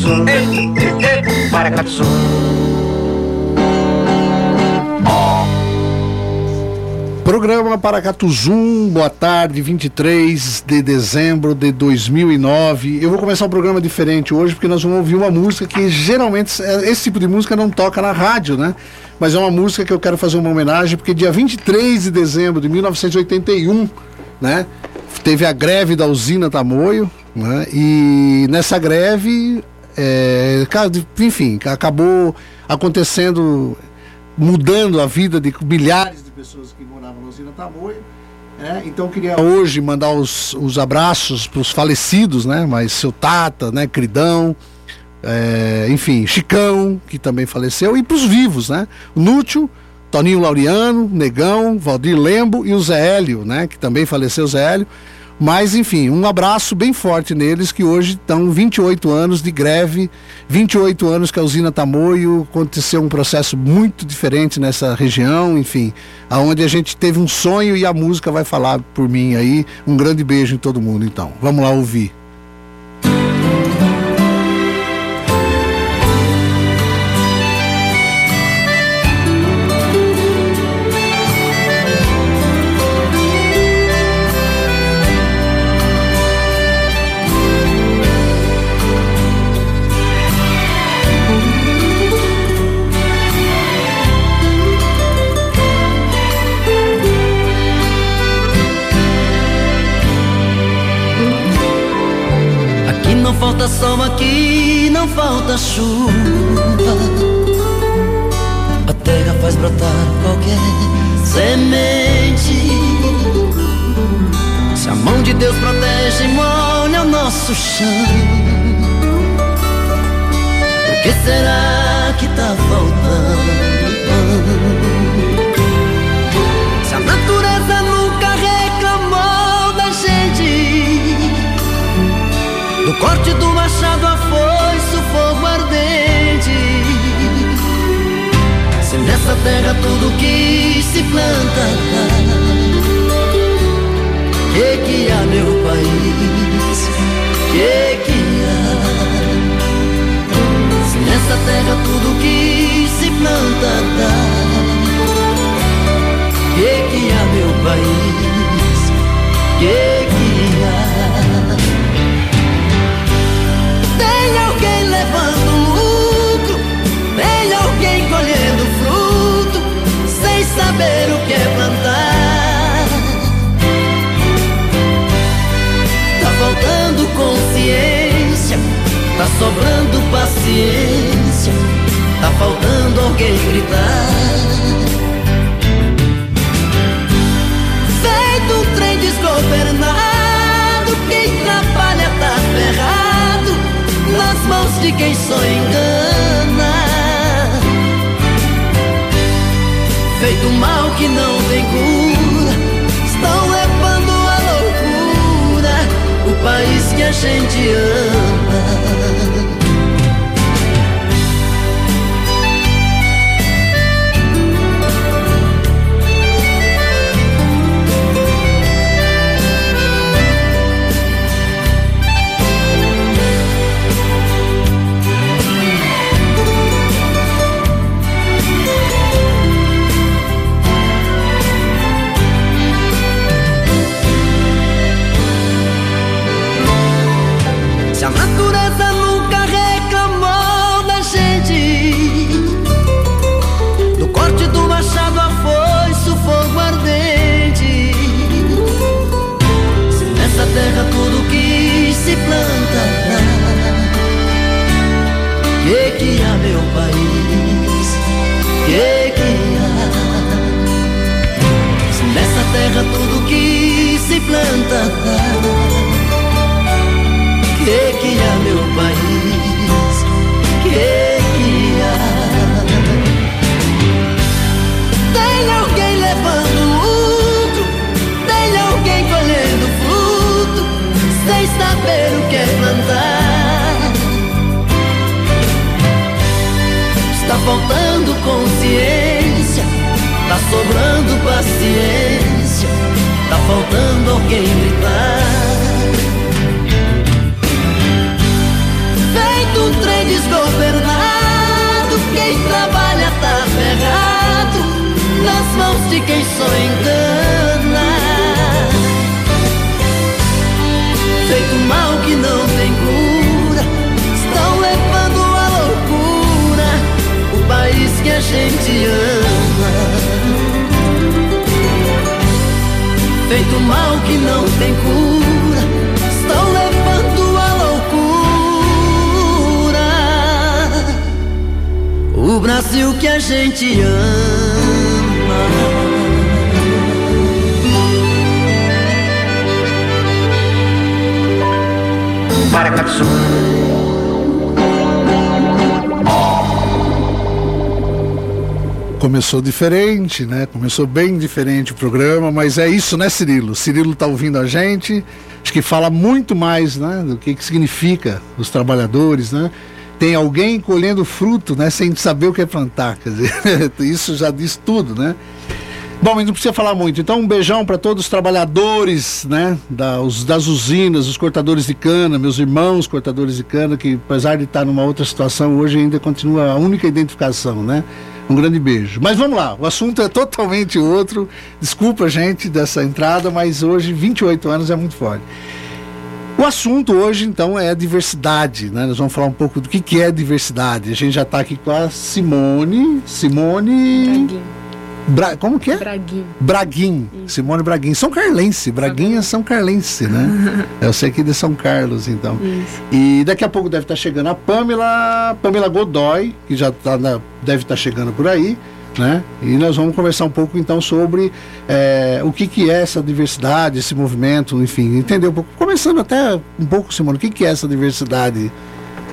Paracatuzum, Paracatuzum. Programa Paracatuzum, boa tarde, 23 de dezembro de 2009. Eu vou começar um programa diferente hoje porque nós vamos ouvir uma música que geralmente esse tipo de música não toca na rádio, né? Mas é uma música que eu quero fazer uma homenagem porque dia 23 de dezembro de 1981, né? Teve a greve da usina Tamoio, né? E nessa greve, é, enfim, acabou acontecendo, mudando a vida de milhares de pessoas que moravam na usina Tamoio. É, então eu queria hoje mandar os, os abraços para os falecidos, né? Mas seu Tata, né? Cridão, é, enfim, Chicão, que também faleceu, e para os vivos, né? Nútil, Toninho Laureano, Negão, Valdir Lembo e o Zé Hélio, né? Que também faleceu, Zé Hélio. Mas, enfim, um abraço bem forte neles, que hoje estão 28 anos de greve, 28 anos que a usina Tamoio aconteceu um processo muito diferente nessa região, enfim, aonde a gente teve um sonho e a música vai falar por mim aí. Um grande beijo em todo mundo, então. Vamos lá ouvir. Sol aqui, não falta chuva. A terra faz brotar qualquer semente. Se a mão de Deus protege e molha o nosso chão. O que será que tá faltando? Corte do machado a foice, fogo ardente. Se nessa terra tudo que se planta Que que há meu país? Que que há? Se nessa terra tudo que se planta Que que há meu país? Que que há? Tá sobrando paciência, tá faltando alguém gritar. Feito um trem desgovernado, quem trabalha tá ferrado nas mãos de quem só engana. Feito mal que não tem cura, estão levando a loucura o país que a gente ama. Loucura o que a gente ama. Paracatu. Começou diferente, né? Começou bem diferente o programa, mas é isso, né, Cirilo? Cirilo tá ouvindo a gente, acho que fala muito mais, né, do que, que significa os trabalhadores, né? Tem alguém colhendo fruto, né, sem saber o que é plantar, quer dizer, isso já diz tudo, né? Bom, mas não precisa falar muito. Então, um beijão para todos os trabalhadores, né, da, os, das usinas, os cortadores de cana, meus irmãos cortadores de cana, que apesar de estar numa outra situação, hoje ainda continua a única identificação, né? Um grande beijo. Mas vamos lá, o assunto é totalmente outro. Desculpa, gente, dessa entrada, mas hoje, 28 anos é muito forte. O assunto hoje, então, é diversidade, né? Nós vamos falar um pouco do que, que é diversidade. A gente já está aqui com a Simone. Simone. Bra... Como que é? Braguinho. Braguin, Simone Braguin. São Carlense, Braguinha é São Carlense, né? Eu sei que de São Carlos, então. Isso. E daqui a pouco deve estar chegando a Pamela, Pamela Godoy, que já tá na- deve estar chegando por aí, né? E nós vamos conversar um pouco então sobre eh, o que, que é essa diversidade, esse movimento, enfim, entender um pouco. Começando até um pouco, Simone, o que, que é essa diversidade?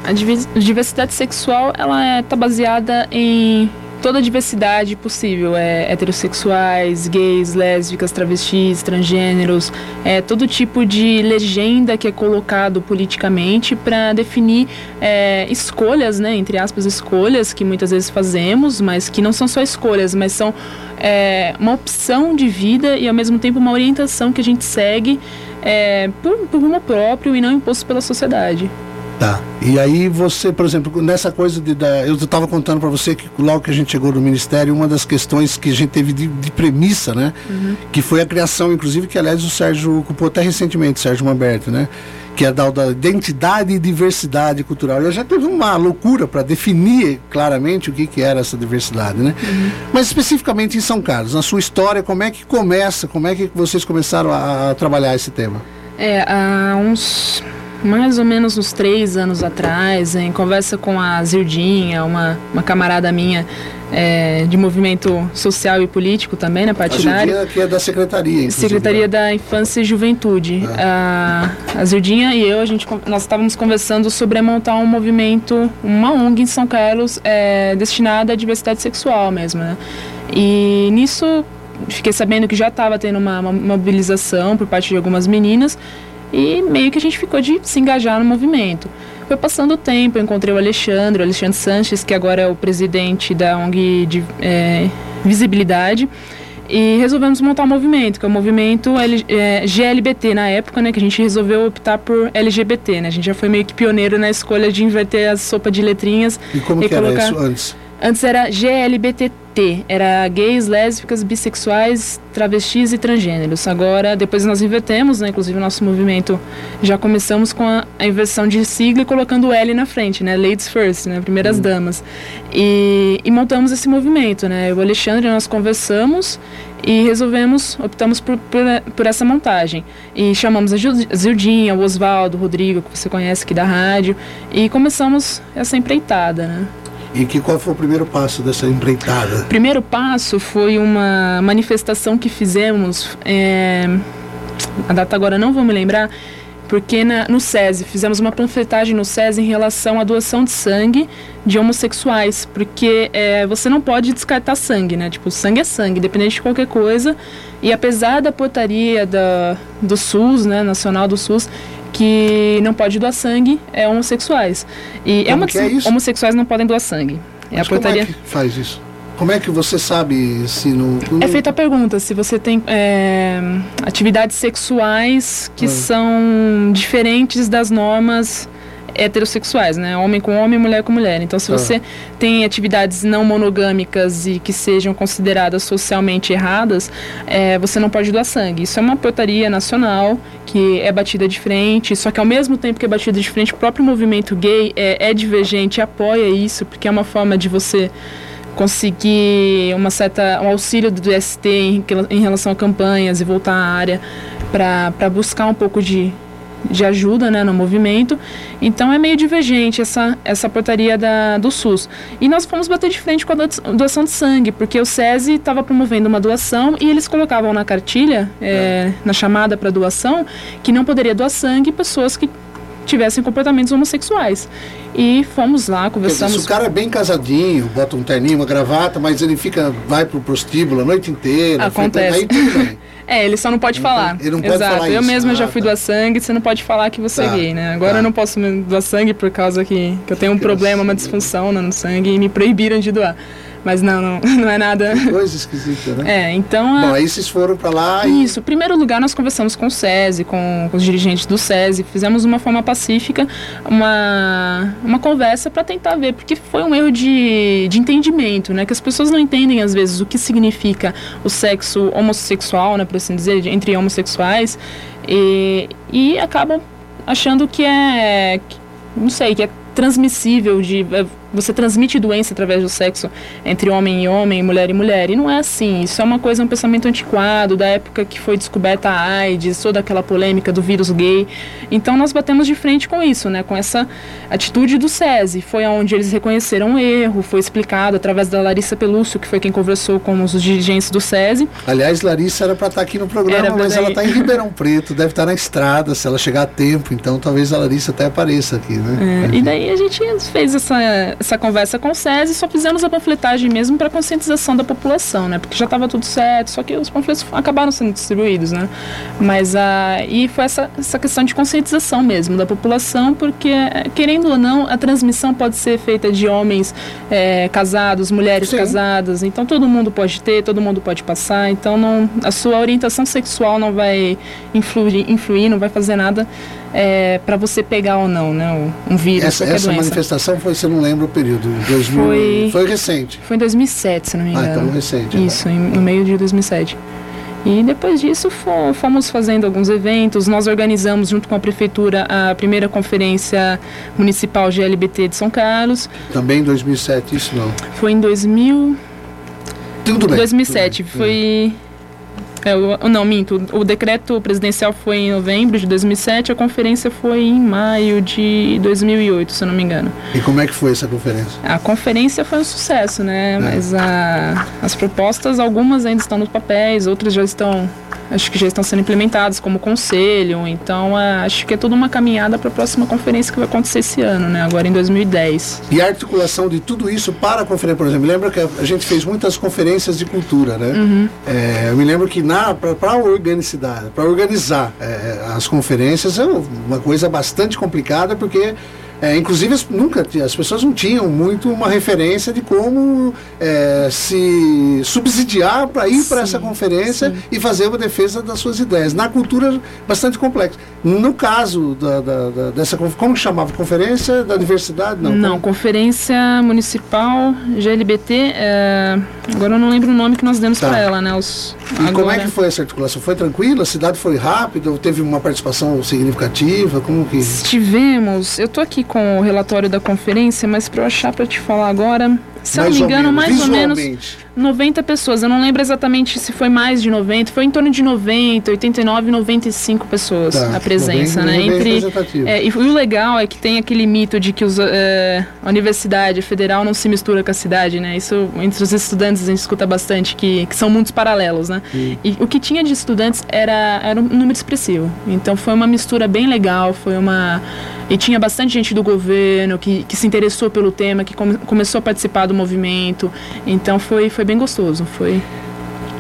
A diversidade sexual, ela está baseada em toda a diversidade possível. É heterossexuais, gays, lésbicas, travestis, transgêneros, é todo tipo de legenda que é colocado politicamente para definir é, escolhas, né, entre aspas, escolhas que muitas vezes fazemos, mas que não são só escolhas, mas são é, uma opção de vida e ao mesmo tempo uma orientação que a gente segue é, por, por rumo próprio e não imposto pela sociedade. Tá. E aí você, por exemplo, nessa coisa de da, eu estava contando para você que logo que a gente chegou no ministério, uma das questões que a gente teve de, de premissa, né, que foi a criação, inclusive que aliás o Sérgio ocupou até recentemente, Sérgio Mamberto, né, que é da, da identidade e diversidade cultural. Eu já teve uma loucura para definir claramente o que que era essa diversidade, né? Mas especificamente em São Carlos, na sua história, como é que começa, como é que vocês começaram a, a trabalhar esse tema? É, há uns mais ou menos uns três anos atrás, em conversa com a Zirdinha, uma, uma camarada minha é, de movimento social e político também, né, A partidário. Zildinha, que é da secretaria, Secretaria né? da Infância e Juventude. A, a Zirdinha e eu, a gente, nós estávamos conversando sobre montar um movimento, uma ONG em São Carlos é, destinada à diversidade sexual mesmo, né? E nisso fiquei sabendo que já estava tendo uma, uma mobilização por parte de algumas meninas e meio que a gente ficou de se engajar no movimento. Foi passando o tempo, eu encontrei o Alexandre, o Alexandre Sanches, que agora é o presidente da ONG de é, Visibilidade, e resolvemos montar um movimento, que é o movimento L- é, GLBT na época, né, que a gente resolveu optar por LGBT, né, a gente já foi meio que pioneiro na escolha de inverter a sopa de letrinhas E como e que era colocar- isso antes? Antes era GLBTT, era gays, lésbicas, bissexuais, travestis e transgêneros. Agora, depois nós invertemos, né? Inclusive o nosso movimento já começamos com a, a inversão de sigla e colocando o L na frente, né? Ladies first, né? Primeiras damas. E, e montamos esse movimento, né? Eu e Alexandre, nós conversamos e resolvemos, optamos por, por, por essa montagem. E chamamos a Zildinha, o Oswaldo, o Rodrigo, que você conhece aqui da rádio, e começamos essa empreitada, né? E que qual foi o primeiro passo dessa empreitada? Primeiro passo foi uma manifestação que fizemos, é, a data agora não vou me lembrar, porque na- no SESI, fizemos uma panfletagem no SESI em relação à doação de sangue de homossexuais, porque é, você não pode descartar sangue, né? Tipo, sangue é sangue, independente de qualquer coisa. E apesar da portaria da, do SUS, né, nacional do SUS, que não pode doar sangue, é homossexuais. E Como uma que é isso? homossexuais não podem doar sangue. É a Mas como portaria. é que faz isso? Como é que você sabe se no. É feita a pergunta se você tem é, atividades sexuais que Ah. são diferentes das normas heterossexuais, né? Homem com homem, mulher com mulher. Então, se você tem atividades não monogâmicas e que sejam consideradas socialmente erradas, é, você não pode doar sangue. Isso é uma portaria nacional que é batida de frente, só que ao mesmo tempo que é batida de frente, o próprio movimento gay é, é divergente e apoia isso, porque é uma forma de você conseguir uma certa um auxílio do DST em, em relação a campanhas e voltar à área para buscar um pouco de, de ajuda né, no movimento. Então é meio divergente essa, essa portaria da, do SUS. E nós fomos bater de frente com a do- doação de sangue, porque o SESI estava promovendo uma doação e eles colocavam na cartilha, é, na chamada para doação, que não poderia doar sangue pessoas que tivessem comportamentos homossexuais. E fomos lá, Quer dizer, se conversamos. o cara é bem casadinho, bota um terninho, uma gravata, mas ele fica, vai pro prostíbulo a noite inteira, Acontece. aí tudo bem. É, ele só não pode Não falar. ele não pode Exato. falar eu isso. mesma já Ah, fui tá. doar sangue, você não pode falar que você Tá, é gay, né? Agora tá. eu não posso doar sangue por causa que, que eu tenho um problema, uma disfunção no sangue e me proibiram de doar. Mas não, não, não é nada. Coisa esquisita, né? É, então. Bom, aí vocês foram pra lá e. Isso, em primeiro lugar nós conversamos com o SESI, com, com os dirigentes do SESI, fizemos uma forma pacífica, uma, uma conversa para tentar ver, porque foi um erro de, de entendimento, né? Que as pessoas não entendem às vezes o que significa o sexo homossexual, né, por assim dizer, entre homossexuais, e, e acabam achando que é, que- não sei, que é transmissível de é, você transmite doença através do sexo entre homem e homem, mulher e mulher. E não é assim. Isso é uma coisa, um pensamento antiquado da época que foi descoberta a AIDS, toda aquela polêmica do vírus gay. Então nós batemos de frente com isso, né? Com essa atitude do SESI. Foi onde eles reconheceram o erro, foi explicado através da Larissa Pelúcio, que foi quem conversou com os dirigentes do SESI. Aliás, Larissa era pra estar aqui no programa, mas tá ela aí. tá em Ribeirão Preto, deve estar na estrada, se ela chegar a tempo, então talvez a Larissa até apareça aqui, né? É, e daí a gente fez essa, essa conversa com o SESI só fizemos a panfletagem mesmo para conscientização da população, né? Porque já estava tudo certo, só que os panfletos acabaram sendo distribuídos, né? Mas a e foi essa, essa questão de conscientização mesmo da população, porque querendo ou não, a transmissão pode ser feita de homens é, casados, mulheres Sim. casadas, então todo mundo pode ter, todo mundo pode passar, então não, a sua orientação sexual não vai influir, influir não vai fazer nada é, para você pegar ou não, né? Um vírus, Essa, essa manifestação foi, você não lembra o período, 2000, Foi- foi recente. Foi em 2007, se não me Ah, engano. então recente. né? Isso, em- no meio de 2007. E depois disso fo- fomos fazendo alguns eventos. Nós organizamos junto com a prefeitura a primeira conferência municipal GLBT de São Carlos. Também em 2007, isso não. Foi em 2000, Tudo bem. 2007. tudo bem. Foi é, o, não, minto. O decreto presidencial foi em novembro de 2007, a conferência foi em maio de 2008, se eu não me engano. E como é que foi essa conferência? A conferência foi um sucesso, né? Mas a- as propostas, algumas ainda estão nos papéis, outras já estão, acho que já estão sendo implementadas como conselho. Então, a- acho que é toda uma caminhada para a próxima conferência que vai acontecer esse ano, né? Agora em 2010. E a articulação de tudo isso para a conferência, por exemplo, lembra que a gente fez muitas conferências de cultura, né? Uhum. É, eu me lembro que para organizar, para organizar é, as conferências é uma coisa bastante complicada porque é, inclusive as, nunca as pessoas não tinham muito uma referência de como é, se subsidiar para ir para essa conferência e fazer uma defesa das suas ideias. Na cultura bastante complexo. No caso da, da- da- dessa como chamava conferência da diversidade não? Não, Conferência Municipal GLBT, é, agora eu não lembro o nome que nós demos Tá. para ela, né? Os, E como é agora- que foi essa articulação? Foi tranquila? A cidade foi rápida? Teve uma participação significativa? Como que. Tivemos, eu tô aqui com o relatório da conferência, mas para eu achar para te falar agora, se eu não me engano, mais ou menos visualmente. 90 pessoas. Eu não lembro exatamente se foi mais de 90, foi em torno de 90, 89, 95 pessoas Tá, a presença, bem- né? bem Entre representativo. é, e o legal é que tem aquele mito de que os, é, a universidade federal não se mistura com a cidade, né? Isso entre os estudantes a gente escuta bastante que, que são mundos paralelos, né? E o que tinha de estudantes era, era um número expressivo. Então foi uma mistura bem legal, foi uma e tinha bastante gente do governo que, que se interessou pelo tema, que come- começou a participar do movimento. Então foi, foi bem gostoso. Foi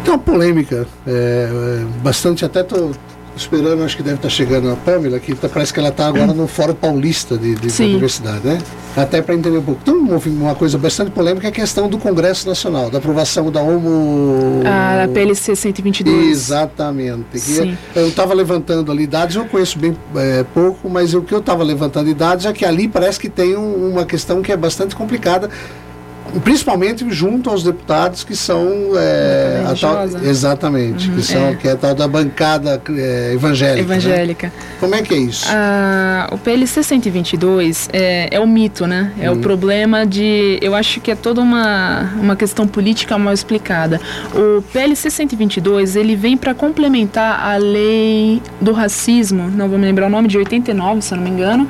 Tem uma polêmica, é, é, bastante até tô esperando, acho que deve estar chegando a Pamela, que tá, parece que ela está agora no Fórum Paulista de, de. Universidade, né? Até para entender um pouco. Então, uma, coisa bastante polêmica é a questão do Congresso Nacional, da aprovação da Homo... A PLC 122. Exatamente. Sim. Eu estava levantando ali dados, eu conheço bem é, pouco, mas o que eu estava levantando de dados é que ali parece que tem um- uma questão que é bastante complicada, principalmente junto aos deputados que são é, tal- exatamente, que são é. que é a tal da bancada é, evangélica. né? Evangélica. Como é que é isso? Ah, o PLC 122 é, é o mito, né? É o problema de. Eu acho que é toda uma, uma questão política mal explicada. O PLC 122 ele vem para complementar a lei do racismo, não vou me lembrar o nome, de 89, se eu não me engano,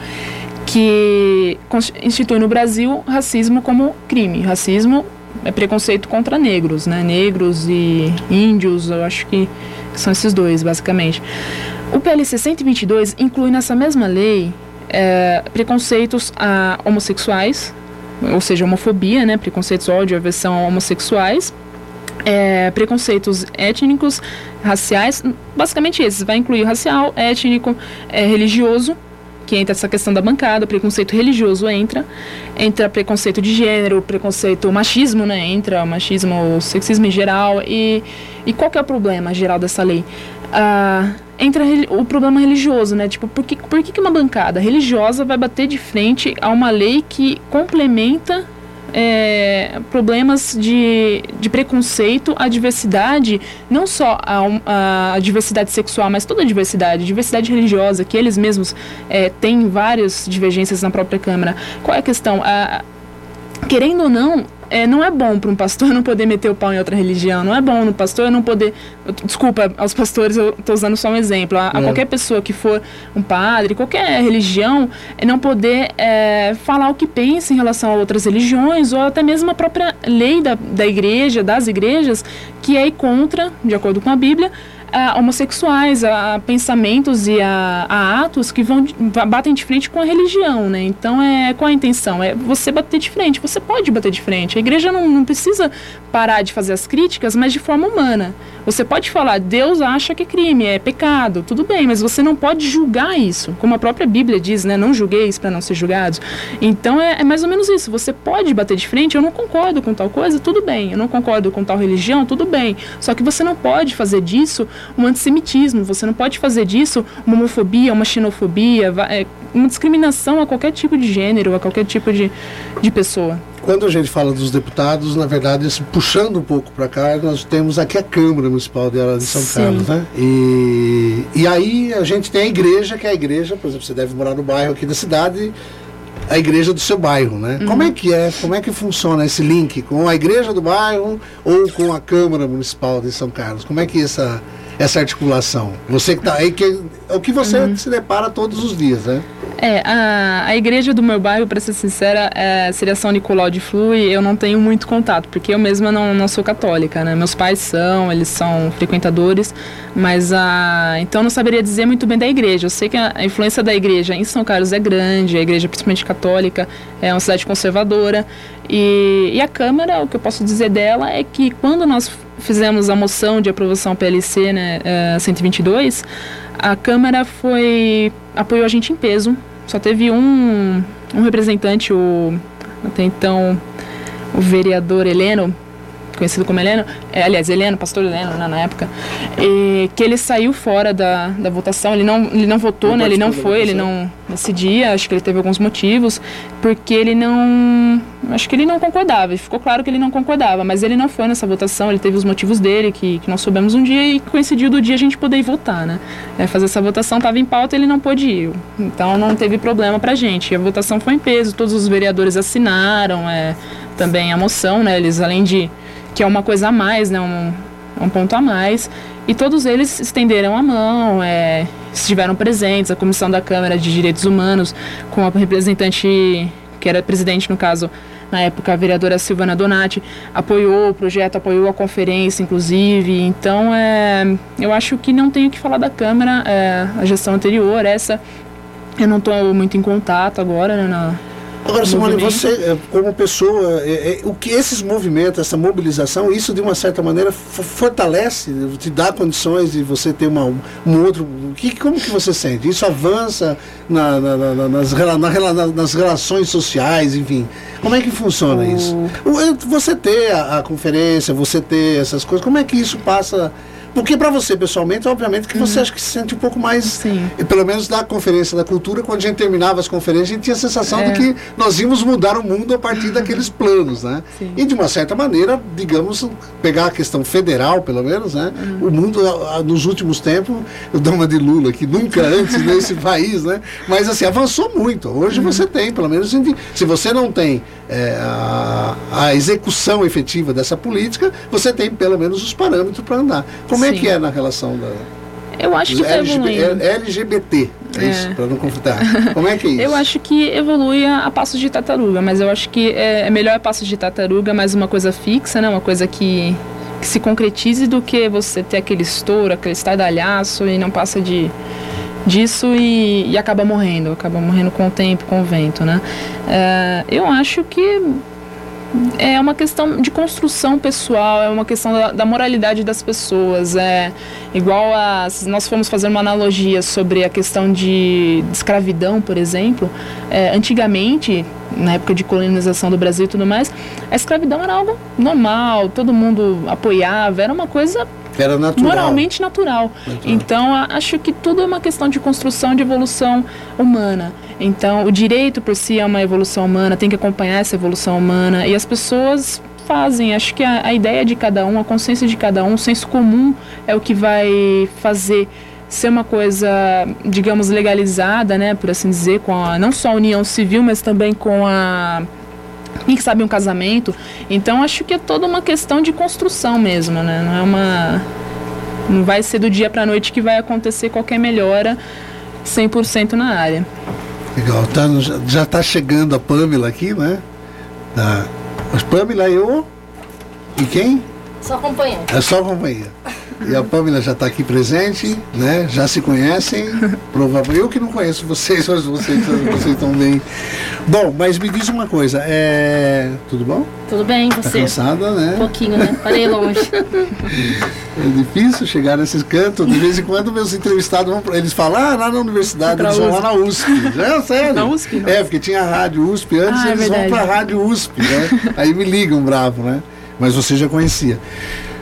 que institui no Brasil racismo como crime. Racismo é preconceito contra negros, né? Negros e índios, eu acho que são esses dois, basicamente. O PLC 122 inclui nessa mesma lei é, preconceitos a homossexuais, ou seja, homofobia, né? Preconceitos, ódio, aversão a homossexuais. é, preconceitos étnicos, raciais, basicamente esses. Vai incluir racial, étnico, é, religioso, que entra essa questão da bancada, preconceito religioso entra, entra preconceito de gênero, preconceito machismo, né? Entra o machismo, o sexismo em geral e, e qual que é o problema geral dessa lei? Ah, entra o problema religioso, né? Tipo, por que, por que uma bancada religiosa vai bater de frente a uma lei que complementa é, problemas de, de preconceito à diversidade, não só a, a diversidade sexual, mas toda a diversidade, diversidade religiosa, que eles mesmos é, têm várias divergências na própria Câmara. Qual é a questão? A- querendo ou não, é, não é bom para um pastor não poder meter o pau em outra religião, não é bom no pastor não poder. Desculpa, aos pastores eu estou usando só um exemplo. A, a É. qualquer pessoa que for um padre, qualquer religião, é não poder é, falar o que pensa em relação a outras religiões, ou até mesmo a própria lei da, da igreja, das igrejas, que é contra, de acordo com a Bíblia, a homossexuais, a pensamentos e a, a atos que vão batem de frente com a religião, né? Então, é, qual a intenção? É você bater de frente. Você pode bater de frente. A igreja não, não precisa parar de fazer as críticas, mas de forma humana. Você pode falar, Deus acha que é crime, é pecado, tudo bem, mas você não pode julgar isso. Como a própria Bíblia diz, né? Não julgueis para não ser julgados. Então, é, é mais ou menos isso. Você pode bater de frente, eu não concordo com tal coisa, tudo bem. Eu não concordo com tal religião, tudo bem. Só que você não pode fazer disso um antissemitismo, você não pode fazer disso uma homofobia, uma xenofobia, é, uma discriminação a qualquer tipo de gênero, a qualquer tipo de, de pessoa. Quando a gente fala dos deputados, na verdade, puxando um pouco para cá, nós temos aqui a Câmara Municipal de, São Sim. Carlos, né? E, e aí a gente tem a igreja, que é a igreja, por exemplo, você deve morar no bairro aqui da cidade, a igreja do seu bairro, né? Como é que é? Como é que funciona esse link com a igreja do bairro ou com a Câmara Municipal de São Carlos? Como é que é essa essa articulação? Você que tá aí que é o que você se depara todos os dias, né? É, a, a igreja do meu bairro, para ser sincera, é, seria São Nicolau de Flui, eu não tenho muito contato, porque eu mesma não, não sou católica, né? Meus pais são, eles são frequentadores, mas a. Então eu não saberia dizer muito bem da igreja. Eu sei que a, a influência da igreja em São Carlos é grande, a igreja principalmente católica, é uma cidade conservadora. E, e a Câmara, o que eu posso dizer dela é que quando nós fizemos a moção de aprovação PLC, né, eh, 122, a Câmara foi apoiou a gente em peso. Só teve um, um representante, o até então o vereador Heleno, conhecido como Heleno, é, aliás, Heleno, pastor Heleno, né, na época, e que ele saiu fora da, da votação, ele não, ele não votou, Não né, ele não foi, ele não, nesse dia, acho que ele teve alguns motivos, porque ele não, acho que ele não concordava, e ficou claro que ele não concordava, mas ele não foi nessa votação, ele teve os motivos dele, que, que nós soubemos um dia, e coincidiu do dia a gente poder ir votar, né, é, fazer essa votação estava em pauta ele não pôde ir, então não teve problema pra gente, e a votação foi em peso, todos os vereadores assinaram, é, também a moção, né, eles além de que é uma coisa a mais, né, um, um ponto a mais. E todos eles estenderam a mão, é, estiveram presentes, a Comissão da Câmara de Direitos Humanos, com a representante, que era presidente no caso, na época, a vereadora Silvana Donati, apoiou o projeto, apoiou a conferência, inclusive. Então, é, eu acho que não tenho que falar da Câmara, é, a gestão anterior, essa eu não estou muito em contato agora, né, na, Agora, Simone, você, eh, como pessoa, eh, eh, o que esses movimentos, essa mobilização, isso de uma certa maneira fo- fortalece, te dá condições de você ter uma, um outro. Que, como que você sente? Isso avança na- na- na- na- nas, nas relações sociais, enfim. Como é que funciona isso? Você ter a, a conferência, você ter essas coisas, como é que isso passa? Porque para você, pessoalmente, obviamente que você acha que se sente um pouco mais. Sim. E pelo menos da Conferência da Cultura, quando a gente terminava as conferências, a gente tinha a sensação É. de que nós íamos mudar o mundo a partir daqueles planos, né? Sim. E de uma certa maneira, digamos, pegar a questão federal, pelo menos, né? Uhum. O mundo, nos últimos tempos, eu dou uma de Lula, que nunca antes nesse país, né? Mas assim, avançou muito. Hoje Uhum. você tem, pelo menos, se você não tem é, a, a execução efetiva dessa política, você tem pelo menos os parâmetros para andar. Como é Sim. que é na relação da Eu acho que LGB, evoluindo. é LGBT? É, É. isso, para não confundir. Como é que é isso? Eu acho que evolui a, a passos de tartaruga, mas eu acho que é, é melhor a passos de tartaruga, mais uma coisa fixa, né? Uma coisa que, que se concretize do que você ter aquele estouro, aquele estardalhaço e não passa de disso e, e acaba morrendo, acaba morrendo com o tempo, com o vento, né? É, eu acho que é uma questão de construção pessoal, é uma questão da, da moralidade das pessoas. É igual a. Se nós formos fazer uma analogia sobre a questão de, de escravidão, por exemplo, é, antigamente, na época de colonização do Brasil e tudo mais, a escravidão era algo normal, todo mundo apoiava, era uma coisa Era natural. moralmente natural. Natural. Então, acho que tudo é uma questão de construção, de evolução humana. Então, o direito por si é uma evolução humana, tem que acompanhar essa evolução humana. E as pessoas fazem. Acho que a, a ideia de cada um, a consciência de cada um, o senso comum é o que vai fazer ser uma coisa, digamos, legalizada, né, por assim dizer, com a, não só a união civil, mas também com a quem que sabe um casamento. Então acho que é toda uma questão de construção mesmo, né? Não é uma não vai ser do dia para noite que vai acontecer qualquer melhora 100% na área. Legal. Tá, já- está chegando a Pamela aqui, né? Da, mas Pamela eu. E quem? Só acompanhando. É só a companhia. E a Pamela já está aqui presente, né? Já se conhecem. Provavelmente. Eu que não conheço vocês, mas vocês, vocês estão bem. Bom, mas me diz uma coisa. É... Tudo bom? Tudo bem, Tá você? cansada, Um né? pouquinho, né? Parei longe. É difícil chegar nesses cantos. De vez em quando meus entrevistados vão eles falam, ah, lá na universidade, eles vão lá na USP. É, sério. Na USP, não? É, porque tinha a rádio USP antes, Ah, é eles vão verdade. pra rádio USP, né? Aí me ligam bravo, né? Mas você já conhecia.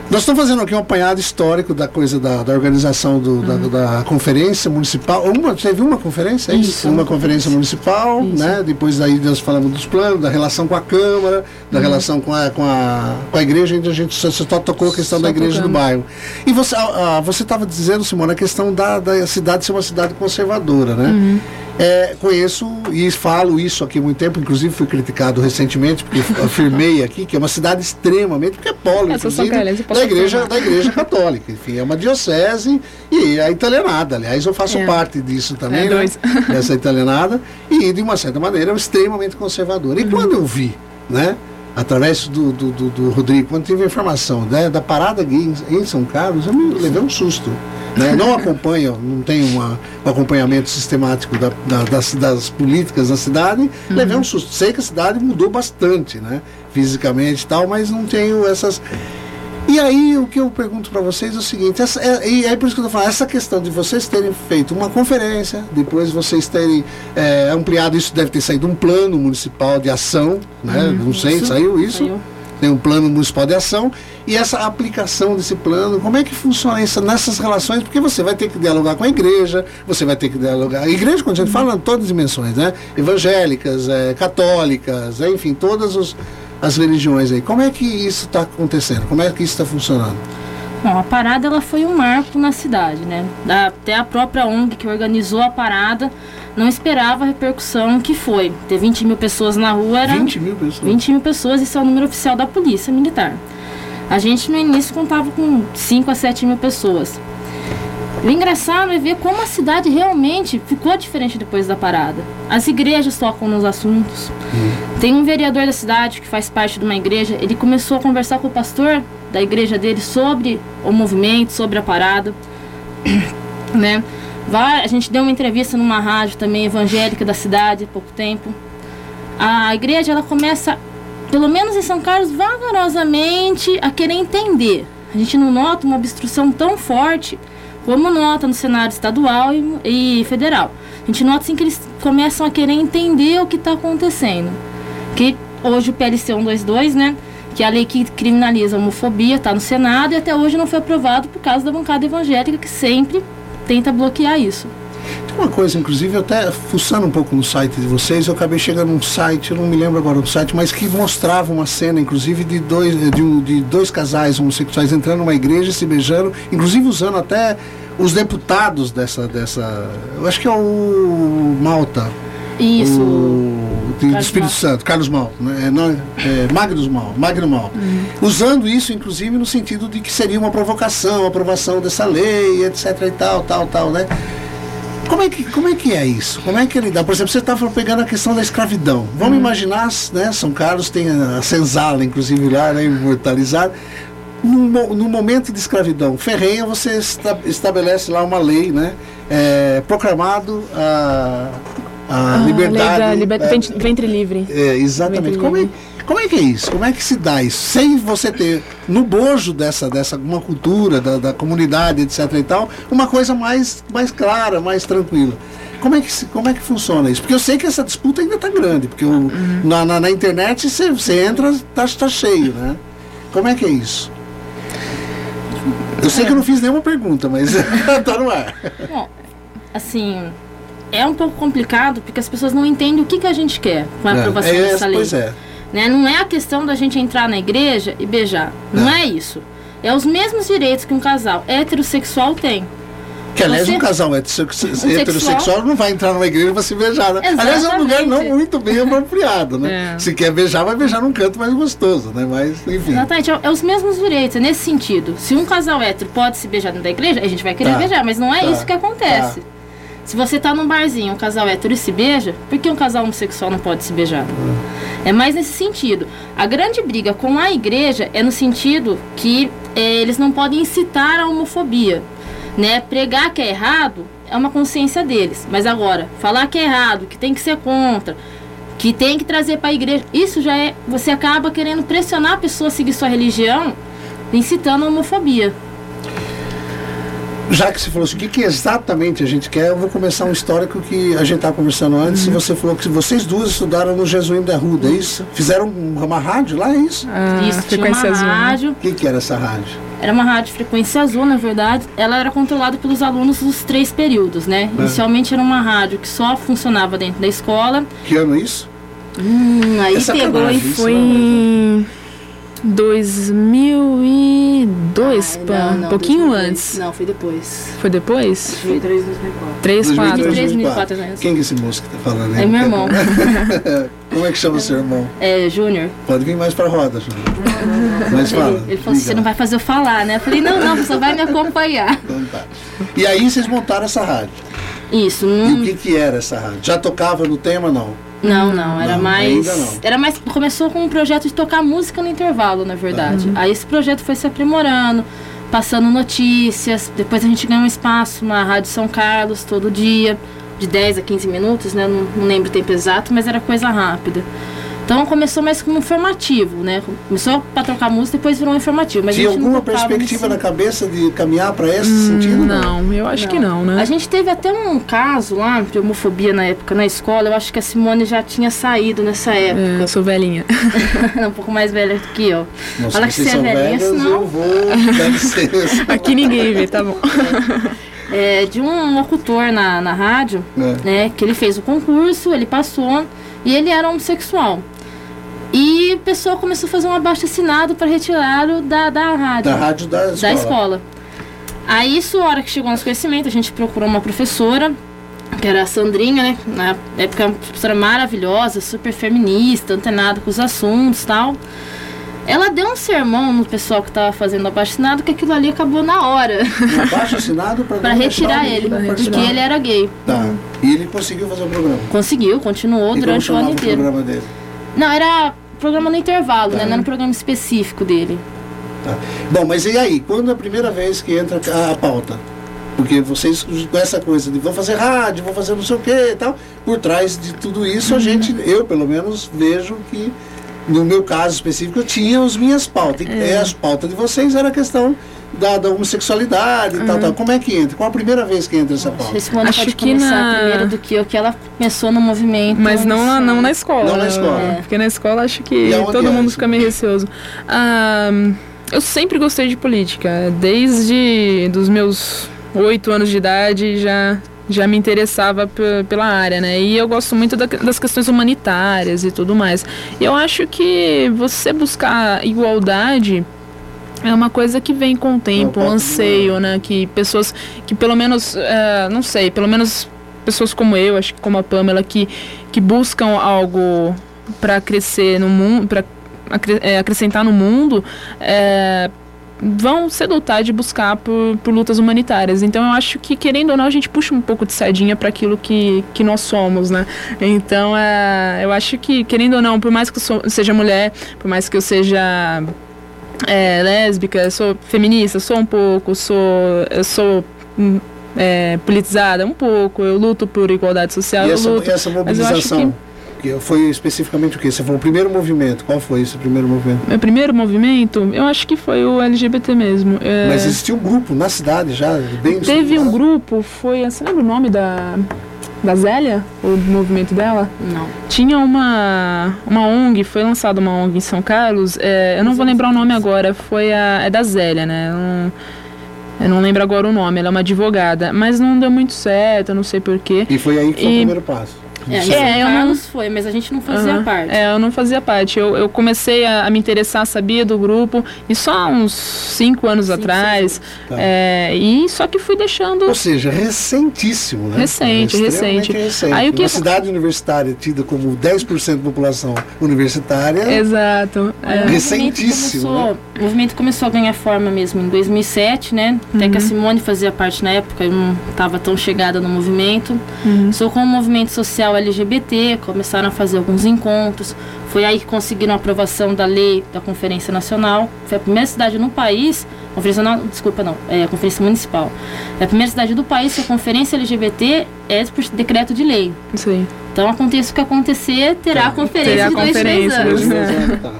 Nós estamos fazendo aqui um apanhado histórico da coisa da, da organização do- da, da conferência municipal. Uma, teve uma conferência, é isso? Isso. Uma conferência municipal, Isso. né? Depois daí nós falamos dos planos, da relação com a Câmara, da relação com a, com a, com a igreja, ainda a gente só, só tocou a questão Só da igreja do tocamos. bairro. E você ah, você estava dizendo, Simone, a questão da, da cidade ser uma cidade conservadora, né? Uhum. É, conheço e falo isso aqui há muito tempo, inclusive fui criticado recentemente, porque afirmei aqui que é uma cidade extremamente, porque é polo, inclusive, da igreja, da igreja católica. Enfim, é uma diocese e é italianada. Aliás, eu faço É. parte disso também, É, né? Dessa italianada. E, de uma certa maneira, é extremamente conservadora. E Uhum. quando eu vi, né? Através do, do, do, do Rodrigo, quando tive a informação né, da parada gay em, em São Carlos, eu me levei um susto. Né? Não acompanho, não tenho uma, um acompanhamento sistemático da- da- das, das políticas da cidade, levei um susto. Sei que a cidade mudou bastante, né? Fisicamente e tal, mas não tenho essas. E aí o que eu pergunto para vocês é o seguinte, essa, é, e é por isso que eu tô falando, essa questão de vocês terem feito uma conferência, depois vocês terem é, ampliado isso, deve ter saído um plano municipal de ação, né? não sei, isso. saiu isso? Saiu. Tem um plano municipal de ação e essa aplicação desse plano, como é que funciona isso nessas relações? Porque você vai ter que dialogar com a igreja, você vai ter que dialogar. A igreja, quando a gente fala, em todas as dimensões, né? Evangélicas, é, católicas, é, enfim, todas os- as religiões aí. Como é que isso está acontecendo? Como é que isso está funcionando? Bom, a parada ela foi um marco na cidade, né? Até a própria ONG que organizou a parada não esperava a repercussão que foi. Ter 20 mil pessoas na rua era 20 mil pessoas. 20 mil pessoas, isso é o número oficial da polícia militar. A gente no início contava com 5 a 7 mil pessoas. O engraçado é ver como a cidade realmente ficou diferente depois da parada. As igrejas tocam nos assuntos. Tem um vereador da cidade que faz parte de uma igreja, ele começou a conversar com o pastor da igreja dele sobre o movimento, sobre a parada. né? A gente deu uma entrevista numa rádio também evangélica da cidade há pouco tempo. a igreja ela começa, pelo menos em São Carlos, vagarosamente a querer entender. A gente não nota uma obstrução tão forte como nota no cenário estadual e, e federal. A gente nota assim que eles começam a querer entender o que está acontecendo. Que hoje o PLC 122, né? Que é a lei que criminaliza a homofobia, está no Senado e até hoje não foi aprovado por causa da bancada evangélica que sempre tenta bloquear isso. Tem uma coisa, inclusive, até fuçando um pouco no site de vocês, eu acabei chegando num site, eu não me lembro agora do site, mas que mostrava uma cena, inclusive, de dois, de, um, de dois casais homossexuais entrando numa igreja, se beijando, inclusive usando até os deputados dessa. dessa eu acho que é o Malta. Isso. O, do Carlos Espírito Malta. Santo, Carlos Mal, né? é, não, é, Magnus Mal, Magno Mal. Usando isso, inclusive, no sentido de que seria uma provocação, a aprovação dessa lei, etc e tal, tal, tal, né? Como é, que, como é que é isso? Como é que ele dá? Por exemplo, você estava pegando a questão da escravidão. Vamos imaginar, né? São Carlos tem a senzala, inclusive, lá, né, imortalizada. No, no momento de escravidão ferrenha, você esta- estabelece lá uma lei, né? É, proclamado a, a Ah, liberdade. lei da liber- é, ventre, ventre livre. é, exatamente. Ventre Como é, livre. como é que é isso? Como é que se dá isso? Sem você ter no bojo dessa, dessa uma cultura, da, da comunidade, etc. e tal, uma coisa mais, mais clara, mais tranquila. Como é, que, se- como é que funciona isso? Porque eu sei que essa disputa ainda está grande, porque o- Uhum. na, na, na internet você, você entra, tá, tá cheio, né? Como é que é isso? Eu sei que eu não fiz nenhuma pergunta, mas tá no ar. Bom, assim, é um pouco complicado porque as pessoas não entendem o que, que a gente quer com a aprovação é, dessa lei. Pois é. Né? Não é a questão da gente entrar na igreja e beijar. Não é isso. É os mesmos direitos que um casal heterossexual tem. Que aliás, Você- um casal heterosse- sexual- heterossexual não vai entrar numa igreja pra se beijar, né? Aliás, é um lugar não muito bem apropriado, né? É. Se quer beijar, vai beijar num canto mais gostoso, né? Mas, enfim. Exatamente, é, é os mesmos direitos, é nesse sentido. Se um casal hétero pode se beijar dentro da igreja, a gente vai querer Tá. beijar, mas não é Tá. isso que acontece. Se você tá num barzinho, um casal hétero e se beija, por que um casal homossexual não pode se beijar? É mais nesse sentido. A grande briga com a igreja é no sentido que eh, eles não podem incitar a homofobia. Né? Pregar que é errado é uma consciência deles. Mas agora, falar que é errado, que tem que ser contra, que tem que trazer para a igreja, isso já é. Você acaba querendo pressionar a pessoa a seguir sua religião, incitando a homofobia. Já que você falou assim, o que, que exatamente a gente quer, eu vou começar um histórico que a gente estava conversando antes. E você falou que vocês duas estudaram no Jesuíno da Ruda, é isso? Fizeram uma rádio lá, é isso? Ah, isso, tinha uma frequência azul. né? rádio. O que, que era essa rádio? Era uma rádio de frequência azul, na verdade. Ela era controlada pelos alunos dos três períodos, né? É. Inicialmente era uma rádio que só funcionava dentro da escola. Que ano é isso? Hum, aí É pegou e Isso Foi em 2002, Ai, pá, não, um não, pouquinho 2002. antes. Não, foi depois. Foi depois? 2003, 2004. 3, 4. 2003, 2004, né? Quem que é esse moço que tá falando aí? É meu irmão. Como é que chama seu irmão? É, Júnior. Pode vir mais pra roda, Júnior. Mas fala. Ele, ele falou assim, você não vai fazer eu falar, né? Eu falei, não, não, você vai me acompanhar. Então tá. E aí vocês montaram essa rádio. Isso, E não, o que, que era essa rádio? Já tocava no tema, não? Não, não, era Não, mais. ainda não. Era mais. Começou com um projeto de tocar música no intervalo, na verdade. Uhum. Aí esse projeto foi se aprimorando, passando notícias. Depois a gente ganhou um espaço na Rádio São Carlos todo dia, de 10 a 15 minutos, né? Não, não lembro o tempo exato, mas era coisa rápida. Então começou mais como informativo, né? Começou para tocar música, depois virou um informativo. Mas Tinha não alguma perspectiva nesse- na cabeça de caminhar para esse sentido? Não, eu acho que não, né? A gente teve até um caso lá de homofobia na época na escola. Eu acho que a Simone já tinha saído nessa época. É, eu sou velhinha. um pouco mais velha do que eu. Não, Fala que você é velhinha, velhas, senão- eu vou. Aqui ninguém vê, tá bom. É, de um locutor na, na rádio, É. né? Que ele fez o concurso, ele passou e ele era homossexual. E o pessoal começou a fazer um abaixo assinado para retirá-lo da, da rádio. Da rádio da escola. da escola. Aí, isso, a hora que chegou nosso conhecimento, a gente procurou uma professora, que era a Sandrinha, né? Na época, uma professora maravilhosa, super feminista, antenada com os assuntos e tal. Ela deu um sermão no pessoal que estava fazendo o abaixo-assinado que aquilo ali acabou na hora, Um abaixo assinado para retirar ele, porque ele era gay. Tá. E ele conseguiu fazer o programa. Conseguiu, continuou E durante o ano o inteiro. programa dele? Não, era programa no intervalo, Tá. né? Não era um programa específico dele. Tá. Bom, mas e aí? Quando é a primeira vez que entra a, a pauta? Porque vocês, com essa coisa de vão fazer rádio, vão fazer não sei o que e tal, por trás de tudo isso, a gente, eu pelo menos, vejo que, no meu caso específico, eu tinha as minhas pautas. E as pautas de vocês era a questão da, da homossexualidade e tal, tal. Como é que entra? Qual a primeira vez que entra essa pauta? Acho pode que começar na- primeiro do que eu, que ela começou no movimento. Mas não, na- não na escola. Não na escola. né? Porque na escola acho que todo é mundo fica meio receoso. Ah, eu sempre gostei de política. Desde dos meus oito anos de idade já, já me interessava pe- pela área, né? E eu gosto muito da- das questões humanitárias e tudo mais. E eu acho que você buscar igualdade é uma coisa que vem com o tempo, um papo anseio, né? Que pessoas que pelo menos, eh, não sei, pelo menos pessoas como eu, acho que como a Pamela, que, que buscam algo para crescer no mundo, para acrescentar no mundo, eh, vão cedo ou tarde buscar por, por lutas humanitárias. Então eu acho que, querendo ou não, a gente puxa um pouco de sardinha para aquilo que, que nós somos, né? Então é, eu acho que, querendo ou não, por mais que eu sou- seja mulher, por mais que eu seja é, lésbica, sou feminista, sou um pouco, sou, eu sou hum, é, politizada um pouco, eu luto por igualdade social, E essa, luto. essa mobilização? Que foi especificamente o que? Você falou o primeiro movimento. Qual foi esse primeiro movimento? Meu primeiro movimento, eu acho que foi o LGBT mesmo. É, Mas existia um grupo na cidade já, bem teve um grupo, foi. Você lembra o nome da. Da Zélia? O movimento dela? Não. Tinha uma, uma ONG, foi lançada uma ONG em São Carlos, é, eu não vou lembrar o nome agora, foi a. É da Zélia, né? Eu não, eu não lembro agora o nome, ela é uma advogada, mas não deu muito certo, eu não sei porquê. E foi aí que foi o E- primeiro passo. É. É, eu não- foi, mas a gente não fazia Aham. parte. É, eu não fazia parte. Eu, eu comecei a, a me interessar, sabia do grupo, e só há uns cinco anos Cinco, atrás. Tá. é, e só que fui deixando. Ou seja, recentíssimo, né? Recente, recente. recente. Aí o que Uma cidade universitária tida como 10% da população universitária. Exato. É. o movimento Recentíssimo, começou- né? O movimento começou a ganhar forma mesmo em 2007, né? Até Uhum. que a Simone fazia parte na época, eu não estava tão chegada no movimento. Uhum. Sou com o movimento social LGBT, começaram a fazer alguns encontros. Foi aí que conseguiram a aprovação da lei da Conferência Nacional. Foi a primeira cidade no país, Conferência não, desculpa não, é a Conferência Municipal. É a primeira cidade do país que a Conferência LGBT é por decreto de lei. Aí. Então aconteça o que acontecer, terá Tá. a conferência Terá a de dois, três conferência, anos. né? Tá.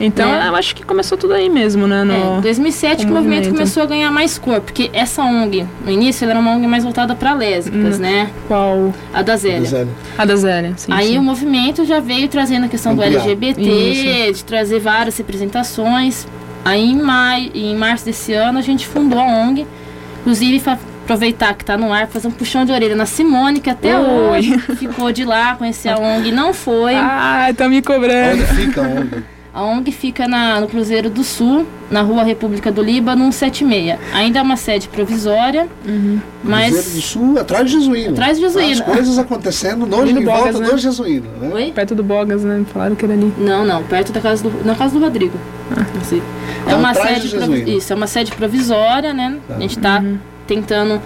Então Né? eu acho que começou tudo aí mesmo, né? É, No... em 2007 que o movimento movimento. começou a ganhar mais cor, porque essa ONG, no início, ela era uma ONG mais voltada para lésbicas, né? Qual? A da Zélia. Zé, A da Zélia. Sim, Aí sim. o movimento já veio trazendo a questão do Ampliar. LGBT, Isso. de trazer várias representações. Aí em maio, em março desse ano a gente fundou a ONG, inclusive aproveitar que está no ar, fazer um puxão de orelha na Simone, que até Oi. hoje ficou de lá, conhecer a ONG, não foi. Ah, tá me cobrando. Onde fica a ONG? A ONG fica na- no Cruzeiro do Sul, na rua República do Líbano, 176. Ainda é uma sede provisória, Cruzeiro do mas. Sul, atrás de Jesuíno. Atrás de Jesuíno. As coisas acontecendo no, em volta Bogas, né? do Jesuíno. Né? Oi? Perto do Bogas, né? Falaram que era ali. Não, não, perto da casa do, na casa do Rodrigo. Não sei. É Então, uma sede isso, é uma sede provisória, né? A gente tá tentando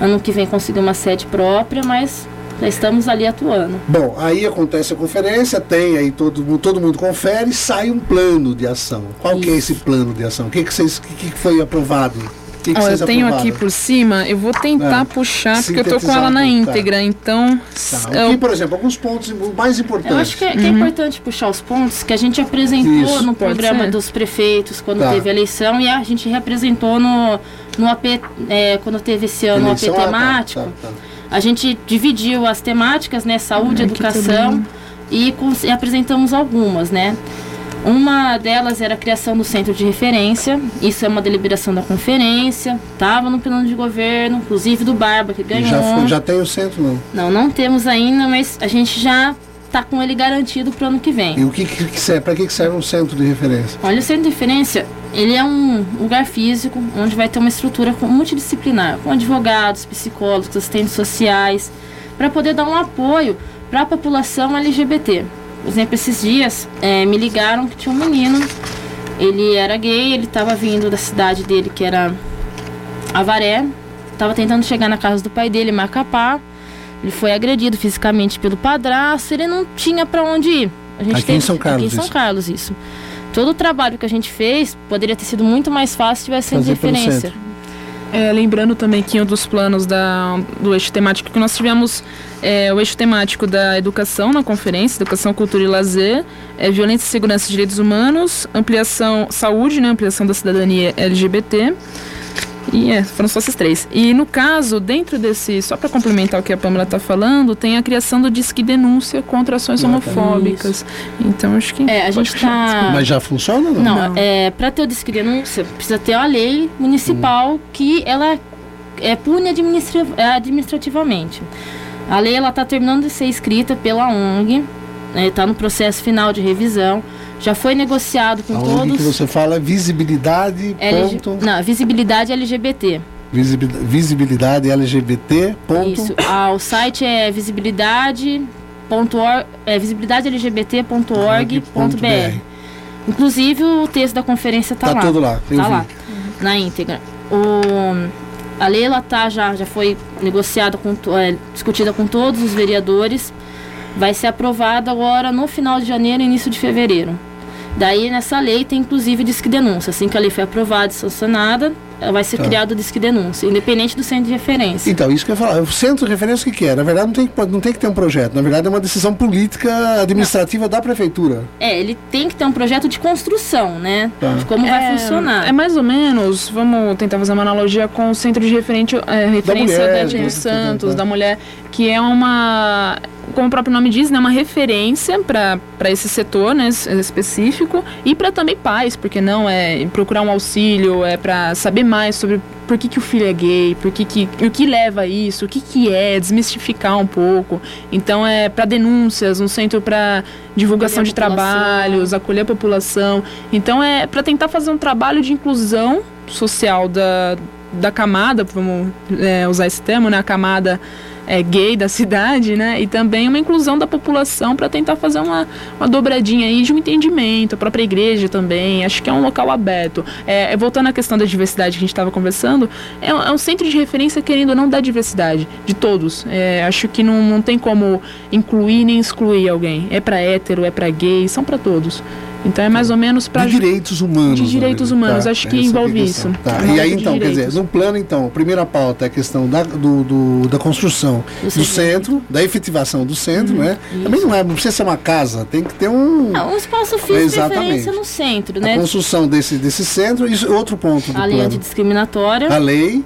ano que vem conseguir uma sede própria, mas já estamos ali atuando. Bom, aí acontece a conferência, tem aí todo mundo, todo mundo confere e sai um plano de ação. Qual que é esse plano de ação? O que, que, vocês, que, que foi aprovado? Que, que Ó, vocês eu tenho aprovaram? aqui por cima, eu vou tentar Ah, puxar, porque eu tô com ela na tá. íntegra, então. Tá. eu- Aqui, por exemplo, alguns pontos mais importantes. Eu acho que é, que é importante puxar os pontos que a gente apresentou Isso, no programa ser. dos prefeitos quando Tá. teve a eleição e a gente representou no, no AP, é, quando teve esse ano o AP ah, tá, temático. tá, tá. A gente dividiu as temáticas, né? Saúde, educação e, e apresentamos algumas, né? Uma delas era a criação do centro de referência. Isso é uma deliberação da conferência. Estava no plano de governo, inclusive do Barba, que E ganhou. já, foi, já tem o centro, não. Não, não temos ainda, mas a gente já está com ele garantido para o ano que vem. E o que, que, que serve? Para que, serve um centro de referência? Olha, o centro de referência, ele é um lugar físico onde vai ter uma estrutura multidisciplinar, com advogados, psicólogos, assistentes sociais, para poder dar um apoio para a população LGBT. Por exemplo, esses dias eh, me ligaram que tinha um menino, ele era gay, ele estava vindo da cidade dele, que era Avaré, estava tentando chegar na casa do pai dele, Macapá. Ele foi agredido fisicamente pelo padrasto, ele não tinha para onde ir. A gente Aqui em São Carlos, Aqui em São isso. Carlos, isso. Todo o trabalho que a gente fez poderia ter sido muito mais fácil se tivesse referência. É, lembrando também que um dos planos da, do eixo temático que nós tivemos é, o eixo temático da educação na conferência, educação, cultura e lazer, é, violência, segurança e direitos humanos, ampliação, saúde, né, ampliação da cidadania LGBT. E é, foram só esses três. E no caso, dentro desse, só para complementar o que a Pamela está falando, tem a criação do Disque Denúncia contra ações homofóbicas. Então acho que. É, a gente está. Mas já funciona ou não? Não, é, para ter o Disque Denúncia, precisa ter a lei municipal que ela é, pune administra administrativamente. A lei ela está terminando de ser escrita pela ONG, está no processo final de revisão. Já foi negociado com A todos. ONG que você fala visibilidade. LG Ponto, Não, visibilidade LGBT. visibi- visibilidade LGBT. Ponto, Isso. Ah, o site é visibilidade.org, é visibilidade.lgbt.org.br. Inclusive o texto da conferência está Tá lá. todo lá, eu Tá vi. lá, na íntegra. O, a lei ela tá já, já foi negociada com é, discutida com todos os vereadores. Vai ser aprovada agora no final de janeiro início de fevereiro. Daí nessa lei tem inclusive disque denúncia. Assim que a lei foi aprovada e sancionada, vai ser Tá. criado o disque denúncia, independente do centro de referência. Então, isso que eu ia falar. O centro de referência, o que, que é? Na verdade, não tem, que- não tem que ter um projeto. Na verdade, é uma decisão política administrativa da prefeitura. É, ele tem que ter um projeto de construção, né? Tá. De como vai funcionar. É mais ou menos, vamos tentar fazer uma analogia com o centro de referente, é, referência mulher, da né, Diego que Santos, tá. da mulher, que é uma, como o próprio nome diz, né, uma referência para esse setor né, es- específico e para também pais, porque não é procurar um auxílio, é para saber mais sobre por que, que o filho é gay, por que que, o que leva a isso, o que, que é, desmistificar um pouco. Então é para denúncias, um centro para divulgação de trabalhos, acolher a população. Então é para tentar fazer um trabalho de inclusão social da, da camada, vamos é, usar esse termo, né? A camada é, gay da cidade, né? E também uma inclusão da população para tentar fazer uma, uma dobradinha aí de um entendimento, a própria igreja também. Acho que é um local aberto. É, voltando à questão da diversidade que a gente estava conversando, é, um- é um centro de referência querendo ou não da diversidade, de todos. É, acho que não, não tem como incluir nem excluir alguém. É para hétero, é para gay, são para todos. Então é mais ou menos para De direitos humanos. de direitos né? humanos, acho que envolve é a questão. isso. Tá. E aí, então, quer dizer, no plano, então, a primeira pauta é a questão da, do, do- da construção Do do centro. da efetivação do centro, Uhum. né? Também não é, não precisa ser uma casa, tem que ter um. Ah, um espaço físico de Exatamente. referência no centro, A né? construção desse, desse centro e outro ponto do A lei plano. antidiscriminatória. A lei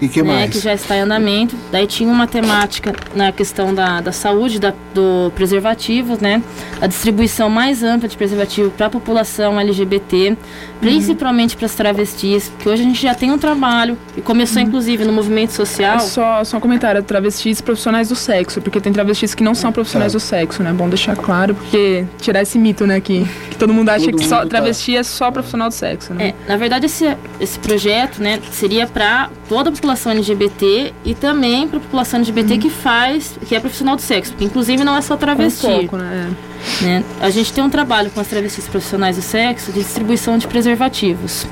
e que né, mais? que já está em andamento. Daí tinha uma temática na questão da, da saúde, da, do preservativo, né? A distribuição mais ampla de preservativo para a população LGBT, principalmente para as travestis, que hoje a gente já tem um trabalho, e começou inclusive no movimento social. É só, só um comentário, travestis profissionais do sexo, porque tem travestis que não são profissionais Tá. do sexo, né? Bom deixar claro, porque tirar esse mito, né, que, que todo mundo acha Todo que só mundo tá- travesti é só profissional do sexo, né? É, na verdade, esse, esse projeto né, seria para toda a população LGBT e também para a população LGBT que faz, que é profissional do sexo, porque inclusive não é só travesti. foco, né? né? A gente tem um trabalho com as travestis profissionais do sexo de distribuição de preservativos.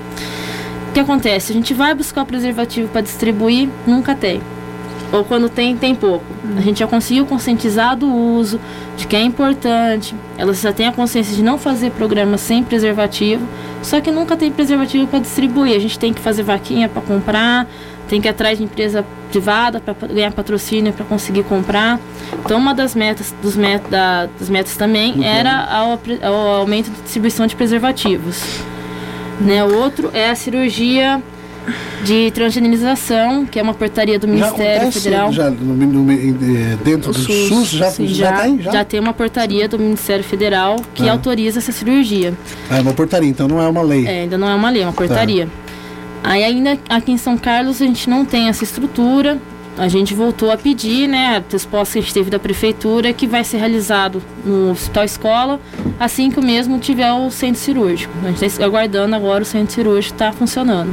O que acontece? A gente vai buscar o preservativo para distribuir, nunca tem. Ou quando tem, tem pouco. A gente já conseguiu conscientizar do uso, de que é importante. Elas já têm a consciência de não fazer programa sem preservativo. Só que nunca tem preservativo para distribuir. A gente tem que fazer vaquinha para comprar, tem que ir atrás de empresa privada para ganhar patrocínio para conseguir comprar. Então, uma das metas dos, met da, dos metas também era ao, ao aumento de distribuição de preservativos. Né? O outro é a cirurgia de transgenização, que é uma portaria do já Ministério acontece, Federal. já no- no- eh, dentro do SUS, SUS, já, Sim, já, tem? Já? tem uma portaria do Ministério Federal que Ah. autoriza essa cirurgia. Ah, é uma portaria, então não é uma lei. É, ainda não é uma lei, é uma portaria. Aí ainda aqui em São Carlos a gente não tem essa estrutura. A gente voltou a pedir, né, a resposta que a gente teve da prefeitura que vai ser realizado no Hospital Escola assim que o mesmo tiver o centro cirúrgico. A gente está aguardando agora o centro cirúrgico estar funcionando.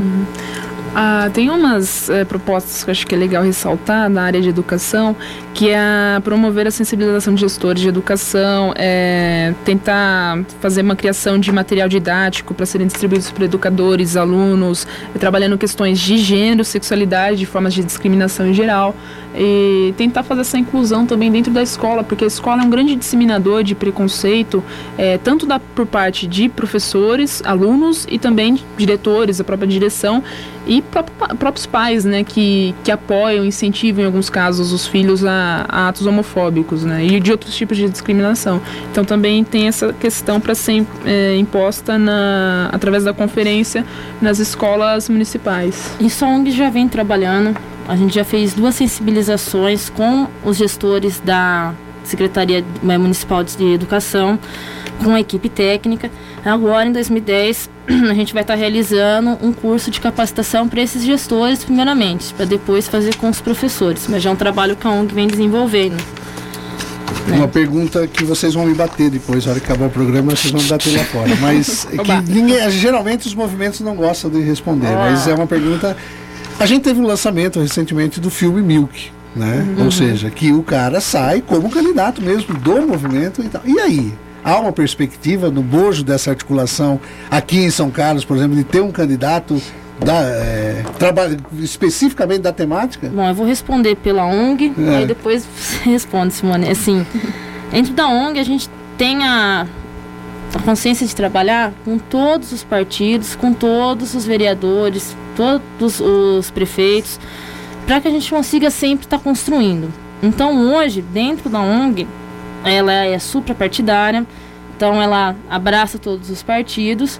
Ah, tem umas eh, propostas que eu acho que é legal ressaltar na área de educação, que é promover a sensibilização de gestores de educação, é, tentar fazer uma criação de material didático para serem distribuídos para educadores, alunos, trabalhando questões de gênero, sexualidade, de formas de discriminação em geral, e tentar fazer essa inclusão também dentro da escola, porque a escola é um grande disseminador de preconceito, eh, tanto da, por parte de professores, alunos e também diretores, a própria direção, e próprios pais, né, que, que apoiam, incentivam em alguns casos os filhos a, atos homofóbicos, né, e de outros tipos de discriminação. Então também tem essa questão para ser é, imposta na, através da conferência nas escolas municipais. Isso a ONG já vem trabalhando. A gente já fez duas sensibilizações com os gestores da Secretaria eh, Municipal de Educação, com a equipe técnica. Agora, em 2010, a gente vai estar realizando um curso de capacitação para esses gestores, primeiramente, para depois fazer com os professores. Mas já é um trabalho que a ONG vem desenvolvendo. Uma pergunta que vocês vão me bater depois, na hora que acabar o programa, vocês vão me bater lá fora. Mas é que ninguém, geralmente os movimentos não gostam de responder, mas é uma pergunta. A gente teve um lançamento recentemente do filme Milk, né? Ou seja, que o cara sai como candidato mesmo do movimento e tal. E aí? Há uma perspectiva no bojo dessa articulação aqui em São Carlos, por exemplo, de ter um candidato da, é, traba- especificamente da temática? Bom, eu vou responder pela ONG, É. aí depois você responde, Simone. Assim, dentro da ONG a gente tem a, a consciência de trabalhar com todos os partidos, com todos os vereadores, todos os prefeitos, para que a gente consiga sempre estar construindo. Então hoje, dentro da ONG, ela é suprapartidária, então ela abraça todos os partidos.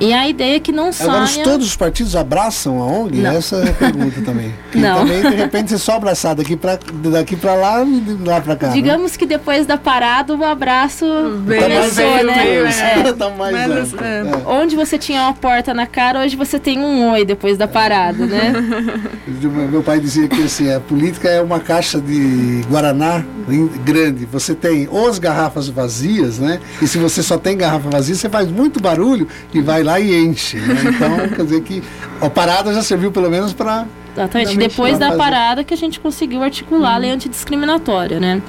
E a ideia é que não Agora, saia... todos os partidos abraçam a ONG? Não. Essa é a pergunta também. Não. também, de repente, você só abraçar daqui pra, daqui pra lá e de lá pra cá. né? Digamos que depois da parada o abraço começou, veio, né? É. tá mais Mas, é. É. Onde você tinha uma porta na cara, hoje você tem um oi depois da parada, né? Meu pai dizia que assim, a política é uma caixa de Guaraná grande. Você tem ou as garrafas vazias, né? E se você só tem garrafa vazia, você faz muito barulho e vai lá e enche. né? Então, quer dizer que a parada já serviu pelo menos para. Exatamente. Depois da fazer. parada que a gente conseguiu articular a lei antidiscriminatória, né?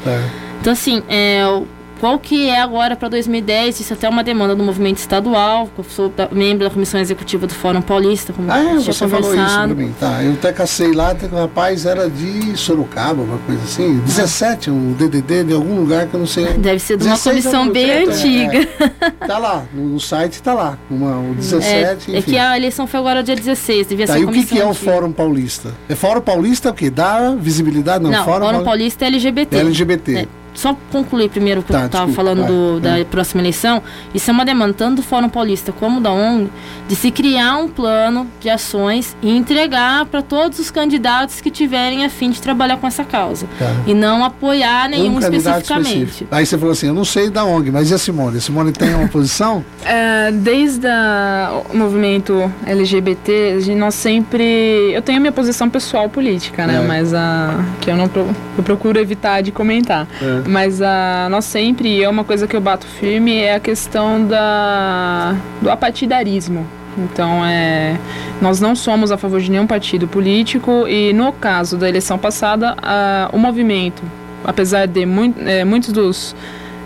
Então, assim, é, o- qual que é agora para 2010? Isso até é uma demanda do movimento estadual. sou da- membro da comissão executiva do Fórum Paulista, como Ah, é, você falou isso pra mim. Tá, eu até cacei lá, até que o rapaz era de Sorocaba, uma coisa assim. 17, um DDD de algum lugar que eu não sei. Deve ser de uma 16 comissão é bem é, antiga. é. Tá lá, no, site tá lá. Uma, o 17, É, é enfim. que a eleição foi agora dia 16, devia Tá, ser e o que, que é o. Fórum Paulista? É Fórum Paulista o quê? Dá visibilidade? Não, Não, Fórum, Fórum Paulista é LGBT. é LGBT. É, só concluir primeiro o que Tá, eu estava falando do- vai, da próxima eleição. Isso é uma demanda tanto do Fórum Paulista como da ONG de se criar um plano de ações e entregar para todos os candidatos que tiverem a fim de trabalhar com essa causa. Tá. E não apoiar nenhum Um especificamente. específico. Aí você falou assim, eu não sei da ONG, mas e a Simone? A Simone tem uma posição? É, desde a- o movimento LGBT, a gente- nós sempre. Eu tenho a minha posição pessoal política, né? É. Mas a. que eu não eu procuro evitar de comentar. É. Mas a, nós sempre, é uma coisa que eu bato firme, é a questão da, do apartidarismo. Então, é, nós não somos a favor de nenhum partido político e, no caso da eleição passada, a- o movimento, apesar de mui- é, muitos dos,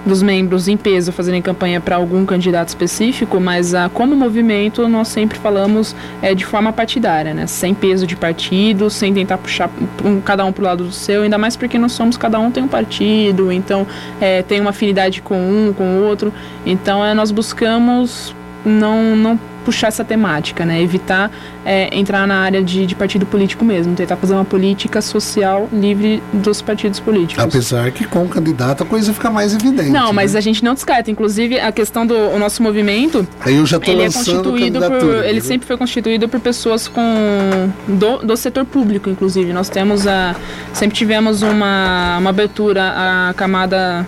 dos membros em peso fazerem campanha para algum candidato específico, mas ah, como movimento nós sempre falamos é, de forma partidária, né? sem peso de partido, sem tentar puxar um- cada um para o lado do seu, ainda mais porque nós somos, cada um tem um partido, então é, tem uma afinidade com um, com o outro, então é, nós buscamos não, não puxar essa temática, né? evitar é, entrar na área de, de partido político mesmo, tentar fazer uma política social livre dos partidos políticos. Apesar que com o candidato a coisa fica mais evidente. Não, mas né? a gente não descarta. Inclusive, a questão do o nosso movimento, Aí eu já tô ele é lançando constituído por. Ele sempre foi constituído por pessoas com. do, do setor público, inclusive. Nós temos a. Sempre tivemos uma, uma abertura à camada.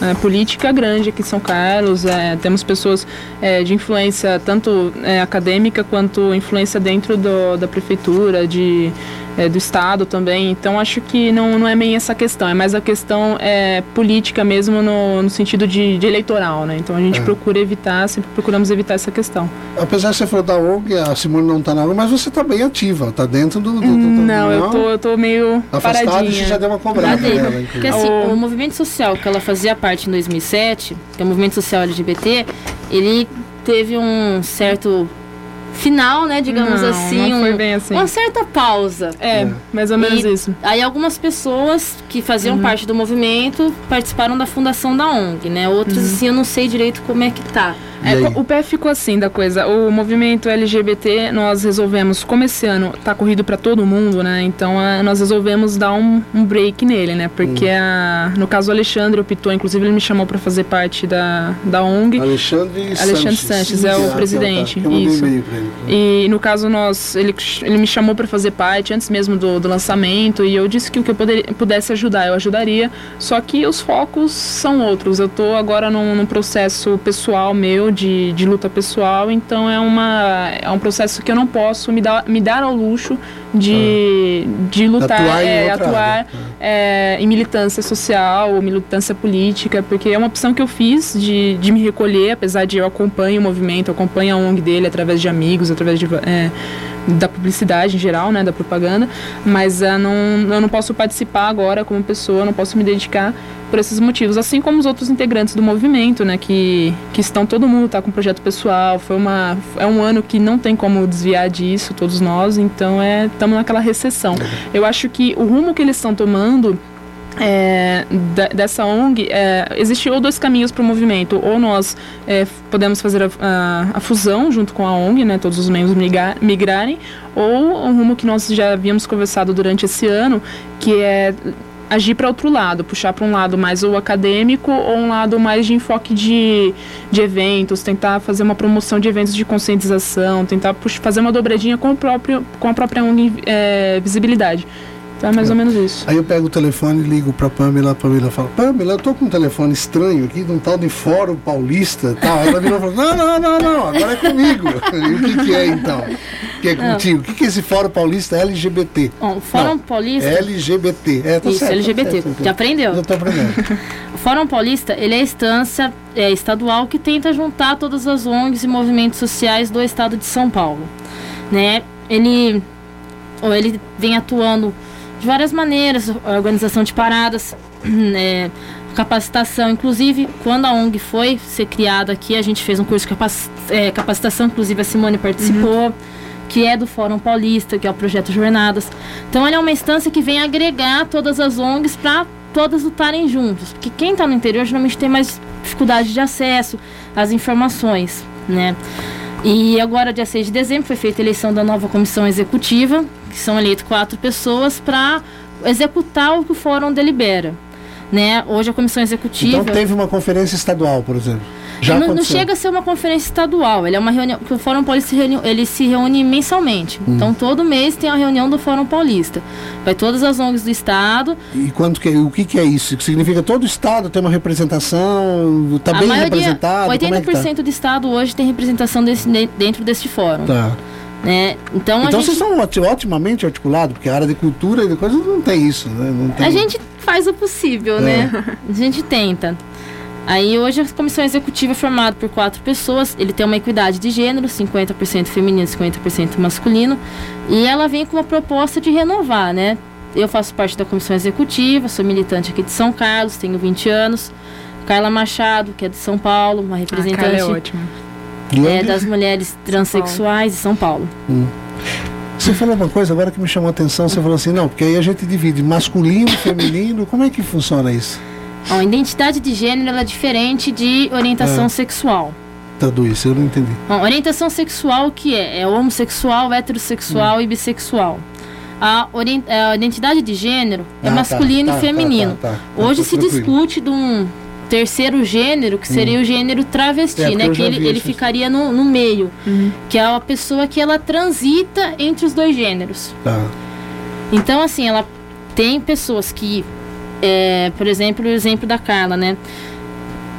É, política grande aqui em São Carlos, é, temos pessoas é, de influência tanto é, acadêmica quanto influência dentro do, da prefeitura, de, é, do estado também. Então acho que não, não é bem essa questão, é mais a questão é, política mesmo no, no sentido de, de eleitoral, né? Então a gente É. procura evitar, sempre procuramos evitar essa questão. Apesar de você falar da ONG, a Simone não tá na ONG, mas você tá bem ativa, tá dentro do. do, do- do- Não, eu tô, eu tô meio Afastado, paradinha. já deu uma cobrada dei. nela, Porque assim, O- o movimento social que ela fazia parte em 2007, que é o movimento social LGBT, ele teve um certo final, né, digamos Não, assim, não foi um- bem assim. uma certa pausa. É, É. mais ou menos E- isso. Aí algumas pessoas que faziam Uhum. parte do movimento participaram da fundação da ONG, né? Outras, Uhum. assim, eu não sei direito como é que tá. É, o pé ficou assim da coisa. O movimento LGBT, nós resolvemos, como esse ano tá corrido pra todo mundo, né? Então ah, nós resolvemos dar um, um break nele, né? Porque Hum. a- no caso o Alexandre optou, inclusive ele me chamou pra fazer parte da, da ONG. Alexandre Alexandre Sanches. Sanches, é o Ah, tá, presidente, tá. Mandei um isso. ele. E no caso nós, ele, ele me chamou para fazer parte antes mesmo do, do lançamento e eu disse que o que eu poder, pudesse ajudar eu ajudaria. Só que os focos são outros. Eu tô agora num, num processo pessoal meu de, de luta pessoal, então é uma é um processo que eu não posso me dar me dar ao luxo de, de lutar, Atuar em é, outra atuar é, em militância social ou militância política, porque é uma opção que eu fiz de, de me recolher, apesar de eu acompanho o movimento, acompanho a ONG dele através de amigos, através de, é, da publicidade em geral, né, da propaganda, mas ah, não, eu não posso participar agora como pessoa, não posso me dedicar por esses motivos, assim como os outros integrantes do movimento, né, que, que estão todo mundo tá com projeto pessoal, foi uma é um ano que não tem como desviar disso, todos nós, então é estamos naquela recessão. Eu acho que o rumo que eles estão tomando é, dessa ONG, é, existe ou dois caminhos para o movimento. Ou nós é, podemos fazer a, a- a fusão junto com a ONG, né, todos os membros migra- migrarem, ou um rumo que nós já havíamos conversado durante esse ano, que é agir para outro lado, puxar para um lado mais o acadêmico ou um lado mais de enfoque de, de eventos, tentar fazer uma promoção de eventos de conscientização, tentar pux- fazer uma dobradinha com, o próprio, com a própria ONG é, Visibilidade. Então é mais ou menos isso. Aí eu pego o telefone e ligo pra Pamela, a Pamela fala, Pamela, eu tô com um telefone estranho aqui de um tal de Fórum Paulista tal. Aí ela virou e falou, não, não, não, não, agora é comigo. E o que, que é então? Que é contigo? O que, que é esse Fórum Paulista LGBT? Bom, Fórum Não, Paulista. LGBT. É, tá Isso, certo, tá LGBT. certo, então. Já aprendeu? Eu tô aprendendo. O Fórum Paulista, ele é a instância é, estadual que tenta juntar todas as ONGs e movimentos sociais do estado de São Paulo, né? Ele ou ele vem atuando de várias maneiras, organização de paradas, né, capacitação, inclusive quando a ONG foi ser criada aqui, a gente fez um curso de é, capacitação, inclusive a Simone participou, que é do Fórum Paulista, que é o projeto Jornadas. Então ele é uma instância que vem agregar todas as ONGs para todas lutarem juntos, porque quem está no interior geralmente tem mais dificuldade de acesso às informações, né? E agora, dia 6 de dezembro, foi feita a eleição da nova comissão executiva, que são eleitas quatro pessoas para executar o que o fórum delibera. Né? Hoje a comissão executiva. Então teve uma conferência estadual, por exemplo. Já não, não chega a ser uma conferência estadual, ele é uma reunião que o Fórum Paulista se reúne, ele se reúne mensalmente. Hum. Então todo mês tem a reunião do Fórum Paulista. Vai todas as ONGs do estado, E quanto que, o que, que é isso? Que significa todo o estado tem uma representação, está bem maioria, representado? Como é 80% que tá? do estado hoje tem representação desse, de- dentro desse fórum. Tá. Né? Então, Então a, vocês gente, são oti- otimamente articulados, porque a área de cultura e de coisa não tem isso, né? Não tem... a gente faz o possível, É. né? A gente tenta. Aí hoje a comissão executiva é formada por quatro pessoas. Ele tem uma equidade de gênero, 50% feminino, 50% masculino. E ela vem com uma proposta de renovar, né? Eu faço parte da comissão executiva, sou militante aqui de São Carlos, tenho 20 anos. Carla Machado, que é de São Paulo, uma representante Carla é ótima. É, das mulheres transexuais de São Paulo. Você falou uma coisa agora que me chamou a atenção, você falou assim, não, porque aí a gente divide masculino, feminino, como é que funciona isso? Ó, a identidade de gênero é diferente de orientação É. sexual. Traduz, isso, eu não entendi. Ó, orientação sexual o que é? É homossexual, heterossexual e bissexual. A, a identidade de gênero é Ah, tá, masculino tá, e feminino. tá, tá, tá. Hoje Tá se tranquilo. discute de um terceiro gênero, que seria o gênero travesti, É, né? Que ele, ele ficaria no, no meio. Que é a pessoa que ela transita entre os dois gêneros. Tá. Então, assim, ela tem pessoas que, é, por exemplo, o exemplo da Carla, né?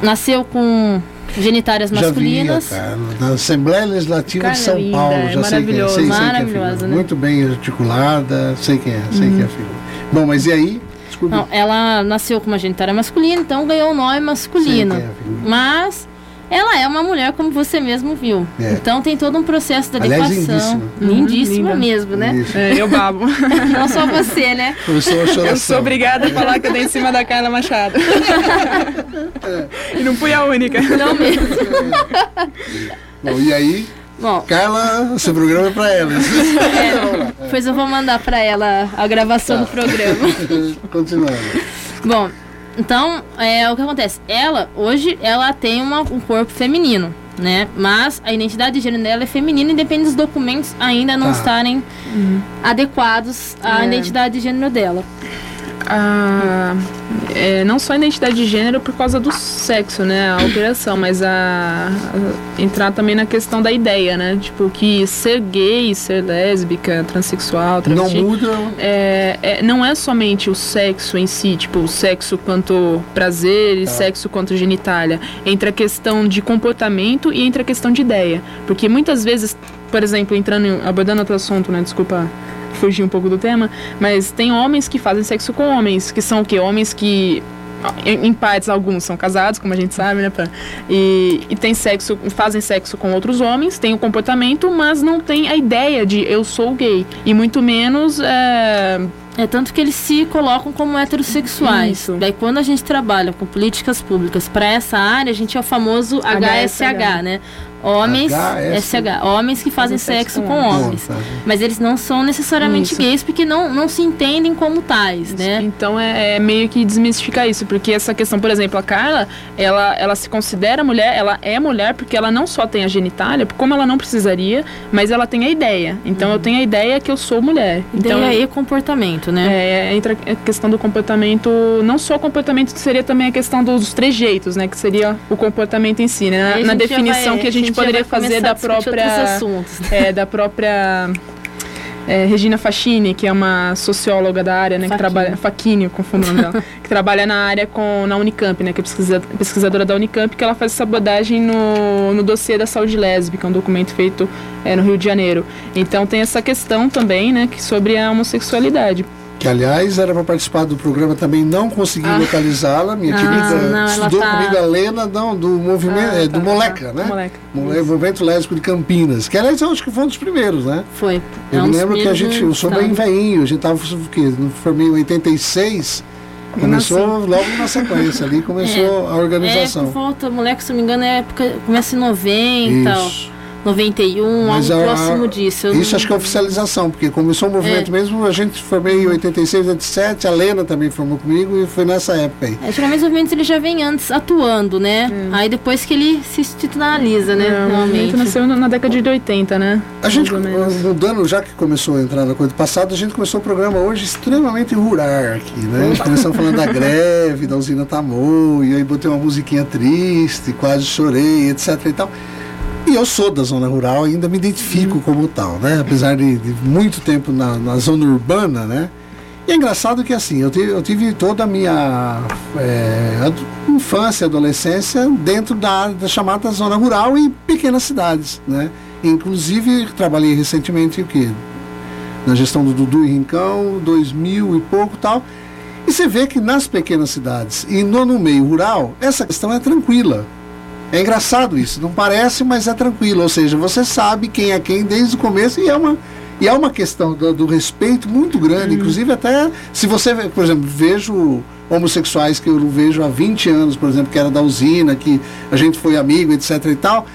Nasceu com genitárias Já masculinas. na Assembleia Legislativa Cara, de São linda, Paulo, é já sei quem é, sei, sei quem é maravilhosa, né? Muito bem articulada, sei quem é, sei quem é a figura. Bom, mas e aí? Desculpa. Não, ela nasceu com uma genitália masculina, então ganhou o nome masculino. É figura. Mas ela é uma mulher, como você mesmo viu. É. Então tem todo um processo de Aliás, adequação. lindíssima. Lindíssima Uhum, linda. mesmo, né? É, eu babo. Não só você, né? Começou a Eu sou obrigada a falar que eu dei em cima da Carla Machado. e não fui a única. Não mesmo. Bom, e aí, Bom, Carla, esse programa é pra ela. é, depois eu vou mandar pra ela a gravação do programa. Continuando. Bom, então, é, o que acontece? Ela, hoje, ela tem uma- um corpo feminino. né? Mas a identidade de gênero dela é feminina e depende dos documentos ainda não Tá. estarem adequados à É. identidade de gênero dela. A, é, não só a identidade de gênero por causa do sexo, né, a alteração, mas a, a- entrar também na questão da ideia, né, tipo que ser gay, ser lésbica, transexual, Não travesti, muda. é, é- não é somente o sexo em si, tipo, o sexo quanto prazer e sexo quanto genitália. Entre a questão de comportamento e entre a questão de ideia. Porque muitas vezes, por exemplo, entrando, em- abordando outro assunto, né? Desculpa fugir um pouco do tema, mas tem homens que fazem sexo com homens, que são o quê? Homens que. Em, em partes, alguns são casados, como a gente sabe, né? Pan? E, e tem sexo, fazem sexo com outros homens, tem o comportamento, mas não tem a ideia de eu sou gay. E muito menos é, É tanto que eles se colocam como heterossexuais. Isso. Daí quando a gente trabalha com políticas públicas para essa área, a gente é o famoso HSH, HSH. né? Homens. SH, homens que fazem sexo, com homens. Mas eles não são necessariamente gays porque não, não se entendem como tais, né? Então é, é meio que desmistificar isso, porque essa questão, por exemplo, a Carla, ela, ela se considera mulher, ela é mulher porque ela não só tem a genitália, como ela não precisaria, mas ela tem a ideia. Então eu tenho a ideia que eu sou mulher. Então Ideia e comportamento, né? é, entra a questão do comportamento, não só o comportamento, seria também a questão dos trejeitos, né? Que seria o comportamento em si, né? Aí Na, na definição vai- que a gente, já poderia fazer da própria é, da própria é, Regina Facchini, que é uma socióloga da área, né, que trabalha Facchini, eu confundo o nome dela, que trabalha na área com na Unicamp, né, que é pesquisa, pesquisadora da Unicamp, que ela faz essa abordagem no, no dossiê da saúde lésbica, um documento feito é, no Rio de Janeiro. Então tem essa questão também, né, que sobre a homossexualidade. Que, aliás, era para participar do programa também, não consegui Ah. localizá-la. Minha Ah, querida não, estudou tá- comigo a Lena, não, do movimento, Ah, é, do tá, Moleca, tá. né? Moleca. Mole- Movimento Lésbico de Campinas. Que, aliás, eu acho que foi um dos primeiros, né? Foi. Eu É um lembro que a gente, eu sou bem veinho, a gente tava, o quê? No- Formei em 86, começou logo na sequência ali, começou a É, organização. por volta, moleque, se não me engano, é época. Começa em 90, Isso. 91, Mas algo a- próximo disso. Eu Isso não- acho que é oficialização, porque começou o movimento É. mesmo, a gente formei em 86, 87, a Lena também formou comigo e foi nessa época aí. É, geralmente os movimentos ele já vem antes atuando, né? Aí depois que ele se institucionaliza, né? É, o movimento nasceu na década de 80, né? A gente, mudando, já que começou a entrar na coisa do passado, a gente começou o programa hoje extremamente rural aqui, né? Começamos falando da greve, da usina Tamoio, e aí botei uma musiquinha triste, quase chorei, etc e tal. E eu sou da zona rural, ainda me identifico como tal, né? Apesar de, de muito tempo na, na zona urbana, né? E é engraçado que assim, eu tive, eu tive toda a minha é, infância, adolescência dentro da, da chamada zona rural e pequenas cidades, né? Inclusive trabalhei recentemente o quê? Na gestão do Dudu e Rincão, 2000 e pouco tal. E você vê que nas pequenas cidades e no, no meio rural, essa questão é tranquila. É engraçado isso, não parece, mas é tranquilo. Ou seja, você sabe quem é quem desde o começo e é uma, e é uma questão do, do respeito muito grande. Inclusive, até se você, por exemplo, vejo homossexuais que eu não vejo há 20 anos, por exemplo, que era da usina, que a gente foi amigo, etc e tal.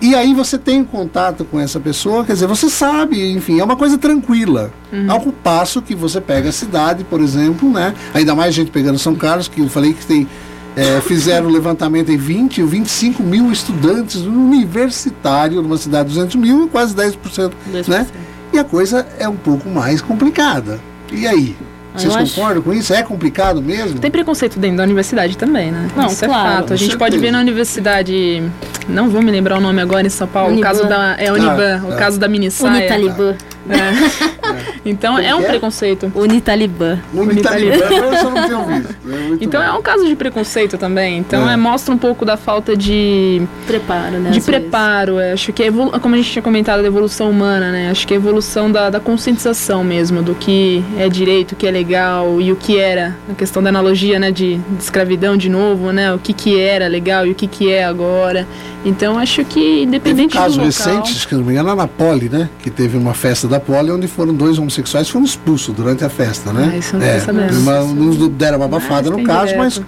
E aí você tem contato com essa pessoa, quer dizer, você sabe, enfim, é uma coisa tranquila. Ao passo que você pega a cidade, por exemplo, né? Ainda mais gente pegando São Carlos, que eu falei que tem. É, fizeram o levantamento em 20 ou 25 mil estudantes no universitário, numa cidade de 200 mil, quase 10%, 10%. né? E a coisa é um pouco mais complicada. E aí? Ah, Vocês eu acho- concordam com isso? É complicado mesmo? Tem preconceito dentro da universidade também, né? Não, Isso claro, é fato. A gente pode ver na universidade, não vou me lembrar o nome agora em São Paulo, Uniban. o caso da é Uniban, Ah, o ah. caso da mini saia. Unitalibã. Então é um é? preconceito. Unitalibã. Unitalibã, eu só não tenho ouvido. É Então bom. é um caso de preconceito também. Então É. é, mostra um pouco da falta de, Preparo, né? de preparo. é. Acho que é evolu- como a gente tinha comentado da evolução humana, né? Acho que é a evolução da, da conscientização mesmo, do que é direito, o que é legal e o que era. A questão da analogia, né, de, de escravidão de novo, né? O que que era legal e o que que é agora. Então acho que Teve um independente caso do local... recente, acho que não me engano, lá na Poli, né? Que teve uma festa da Poli onde foram dois homossexuais foram expulsos durante a festa, né? Ah, isso eu não é, sabendo. não deram uma abafada no caso, direto. mas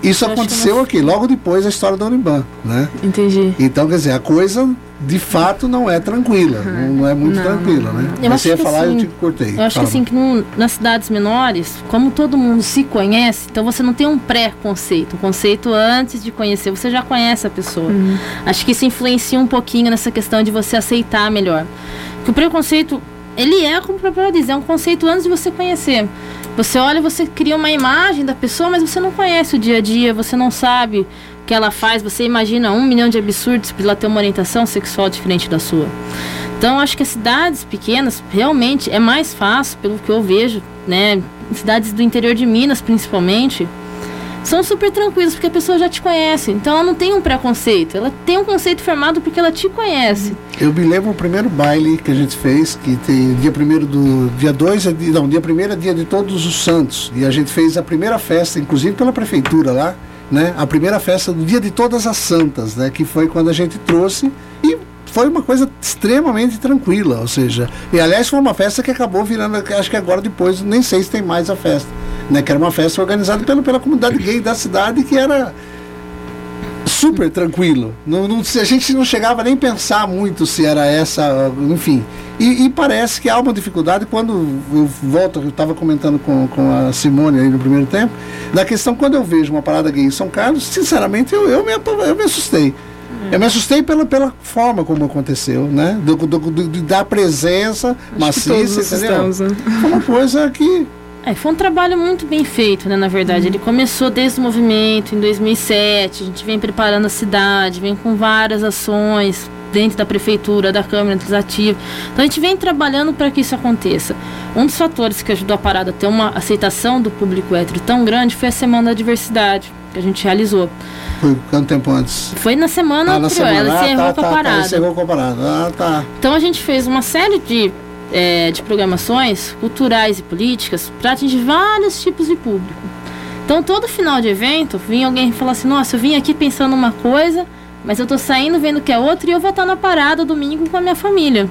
Isso Eu aconteceu não- aqui, logo depois da história da Uniban, né? Entendi. Então, quer dizer, a coisa de fato não é tranquila, não, não é muito Não, tranquila, né? Eu Mas acho você ia falar, eu assim, te cortei. Eu acho Fala. que assim, que no- nas cidades menores, como todo mundo se conhece, então você não tem um pré-conceito, um conceito antes de conhecer, você já conhece a pessoa. Acho que isso influencia um pouquinho nessa questão de você aceitar melhor. Que o preconceito, ele é, como o próprio diz, é um conceito antes de você conhecer. Você olha, você cria uma imagem da pessoa, mas você não conhece o dia a dia, você não sabe o que ela faz, você imagina um milhão de absurdos por ela ter uma orientação sexual diferente da sua. Então, acho que as cidades pequenas realmente é mais fácil, pelo que eu vejo, né? Cidades do interior de Minas, principalmente, são super tranquilas porque a pessoa já te conhece. Então, ela não tem um preconceito, ela tem um conceito formado porque ela te conhece. Eu me lembro o primeiro baile que a gente fez, que tem dia primeiro do. Dia 2 é não, dia primeiro é dia de todos os santos. E a gente fez a primeira festa, inclusive pela prefeitura lá, né? A primeira festa do dia de todas as santas, né? Que foi quando a gente trouxe e foi uma coisa extremamente tranquila, ou seja, e aliás foi uma festa que acabou virando, acho que agora depois, nem sei se tem mais a festa, né? Que era uma festa organizada pela, pela comunidade gay da cidade que era super tranquilo. Não, não- a gente não chegava nem pensar muito se era essa, enfim. E, e parece que há uma dificuldade quando eu volto, eu estava comentando com, com a Simone aí no primeiro tempo, da questão quando eu vejo uma parada gay em São Carlos, sinceramente eu, eu, me, eu me assustei. Eu me assustei pela, pela forma como aconteceu, né? Do, do, do- de- da presença Acho maciça, entendeu? né? Foi uma coisa que. É, foi um trabalho muito bem feito, né, na verdade. Ele começou desde o movimento, em 2007. A gente vem preparando a cidade, vem com várias ações dentro da prefeitura, da Câmara Legislativa. Então a gente vem trabalhando para que isso aconteça. Um dos fatores que ajudou a parada a ter uma aceitação do público hétero tão grande foi a Semana da Diversidade, que a gente realizou. Foi quanto tempo antes? Foi na semana Ah, na anterior, semana. ela Ah, encerrou tá, com a tá, tá, parada. encerrou com a parada. Ah, tá. Então a gente fez uma série de, eh, de programações culturais e políticas para atingir vários tipos de público. Então todo final de evento vinha alguém falar assim, nossa, eu vim aqui pensando uma coisa, mas eu tô saindo vendo que é outra e eu vou estar na parada domingo com a minha família.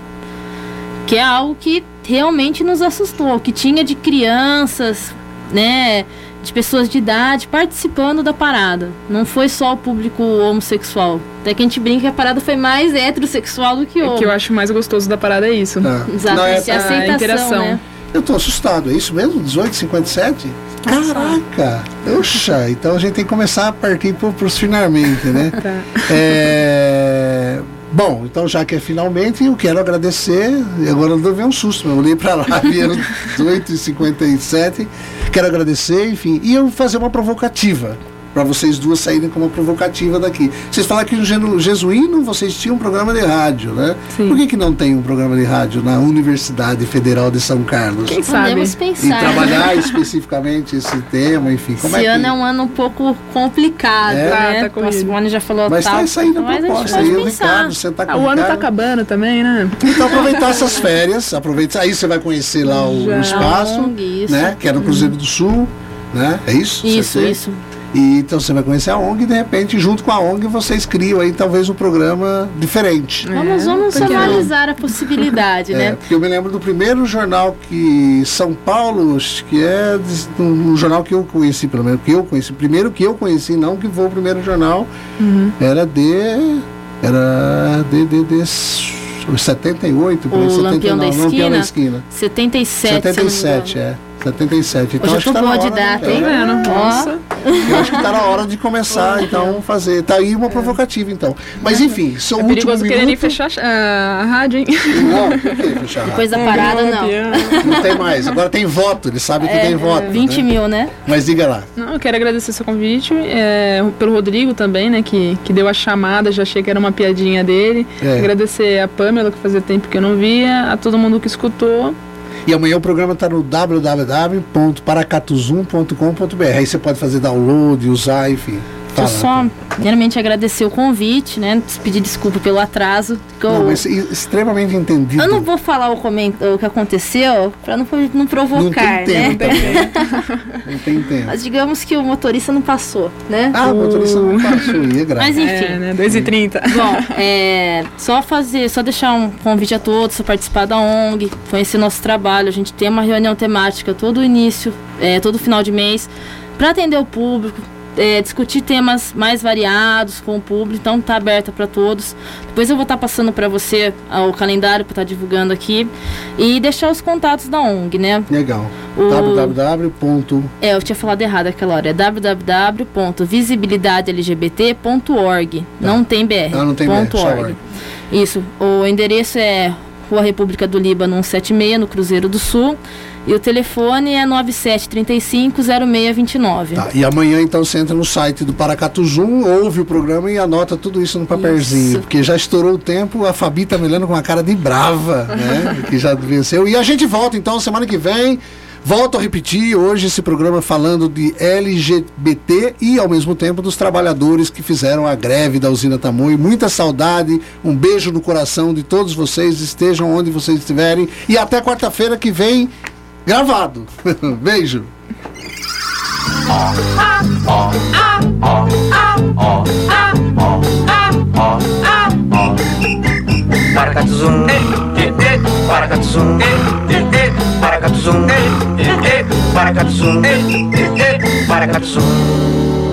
Que é algo que realmente nos assustou, que tinha de crianças, né, de pessoas de idade participando da parada. Não foi só o público homossexual. Até que a gente brinca que a parada foi mais heterossexual do que O homo. que eu acho mais gostoso da parada é isso. tá. Exato, Não, é- essa a aceitação, interação. né? Eu tô assustado, é isso mesmo? 18,57? Caraca! Oxa, então a gente tem que começar a partir pro, pros finalmente, né? Tá. É, Bom, então já que é finalmente, eu quero agradecer. e Agora eu levei um susto, eu olhei para lá, vieram 18h57. Quero agradecer, enfim, e eu fazer uma provocativa. Para vocês duas saírem com uma provocativa daqui. Vocês falaram que no Jesuíno vocês tinham um programa de rádio, né? Sim. Por que, que não tem um programa de rádio na Universidade Federal de São Carlos? Quem sabe? Podemos E pensar. trabalhar especificamente esse tema, enfim. Como Esse é que... ano é um ano um pouco complicado, É? Tá, né? tá corrido. a Simone já falou Mas tal, tá saindo a mas proposta aí, o pensar. Ricardo, você tá com Ah, o o ano tá Ricardo. acabando também, né? Então aproveitar essas férias, aproveitar, aí você vai conhecer lá o, Já. o espaço, ONG, né? Que é no Cruzeiro do Sul, né? É isso? Isso, isso. E então você vai conhecer a ONG e de repente, junto com a ONG, vocês criam aí talvez um programa diferente. Vamos, É, vamos não? analisar a possibilidade, É, né? porque eu me lembro do primeiro jornal que São Paulo, que é um, jornal que eu conheci, pelo menos que eu conheci, primeiro que eu conheci, não que foi o primeiro jornal, Uhum. era de era de, de, de 78, por aí, O 79, Lampião da Lampião da Esquina? Esquina. 77, 77, se eu não me engano. é. 77. Então Hoje acho que tá na boa de hora, data, né? hein? Ó. Nossa. Eu acho que tá na hora de começar, então, fazer. Tá aí uma provocativa, então. Mas enfim, seu É último perigoso minuto. quererem fechar a rádio, hein? Não, por que fechar? Depois da parada, não. Não tem mais. Agora tem voto, eles sabem que tem voto. 20 né? mil, né? Mas diga lá. Não, eu quero agradecer seu convite, é, pelo Rodrigo também, né, que, que deu a chamada, já achei que era uma piadinha dele. É. Agradecer a Pamela, que fazia tempo que eu não via, a todo mundo que escutou. E amanhã o programa está no www.paracatuzum.com.br. Aí você pode fazer download, usar, enfim. Deixa eu Fala. só, primeiramente, agradecer o convite, né? Pedir desculpa pelo atraso. que eu- Não, mas extremamente entendido. Eu não vou falar o, coment... o que aconteceu pra não, não Não provocar, tem né? tempo também. Não tem tempo. Mas digamos que o motorista não passou, né? Ah, o motorista não passou, e é grave. Mas enfim. É, né, 2h30. Bom, é, só fazer, só deixar um convite a todos para participar da ONG, conhecer nosso trabalho. A gente tem uma reunião temática todo início, é, todo final de mês, para atender o público, é, discutir temas mais variados com o público, então tá aberta para todos. Depois eu vou estar tá passando para você ah, o calendário para estar tá divulgando aqui e deixar os contatos da ONG, né? Legal. O- www. É, eu tinha falado errado aquela hora. É www.visibilidade.lgbt.org. Não tem BR. Ah, não tem BR, ponto só org. org. Isso. O endereço é Rua República do Líbano 176, no Cruzeiro do Sul. E o telefone é 9735-0629. Tá, e amanhã então você entra no site do Paracatu Zoom, ouve o programa e anota tudo isso no papelzinho. Isso. Porque já estourou o tempo, a Fabi tá me olhando com uma cara de brava, né? que já venceu. E a gente volta então semana que vem. Volto a repetir hoje esse programa falando de LGBT e ao mesmo tempo dos trabalhadores que fizeram a greve da usina Tamoio. Muita saudade, um beijo no coração de todos vocês, estejam onde vocês estiverem. E até quarta-feira que vem, gravado. beijo. Paracatuzum, paracatuzum, paracatuzum, paracatuzum, paracatuzum.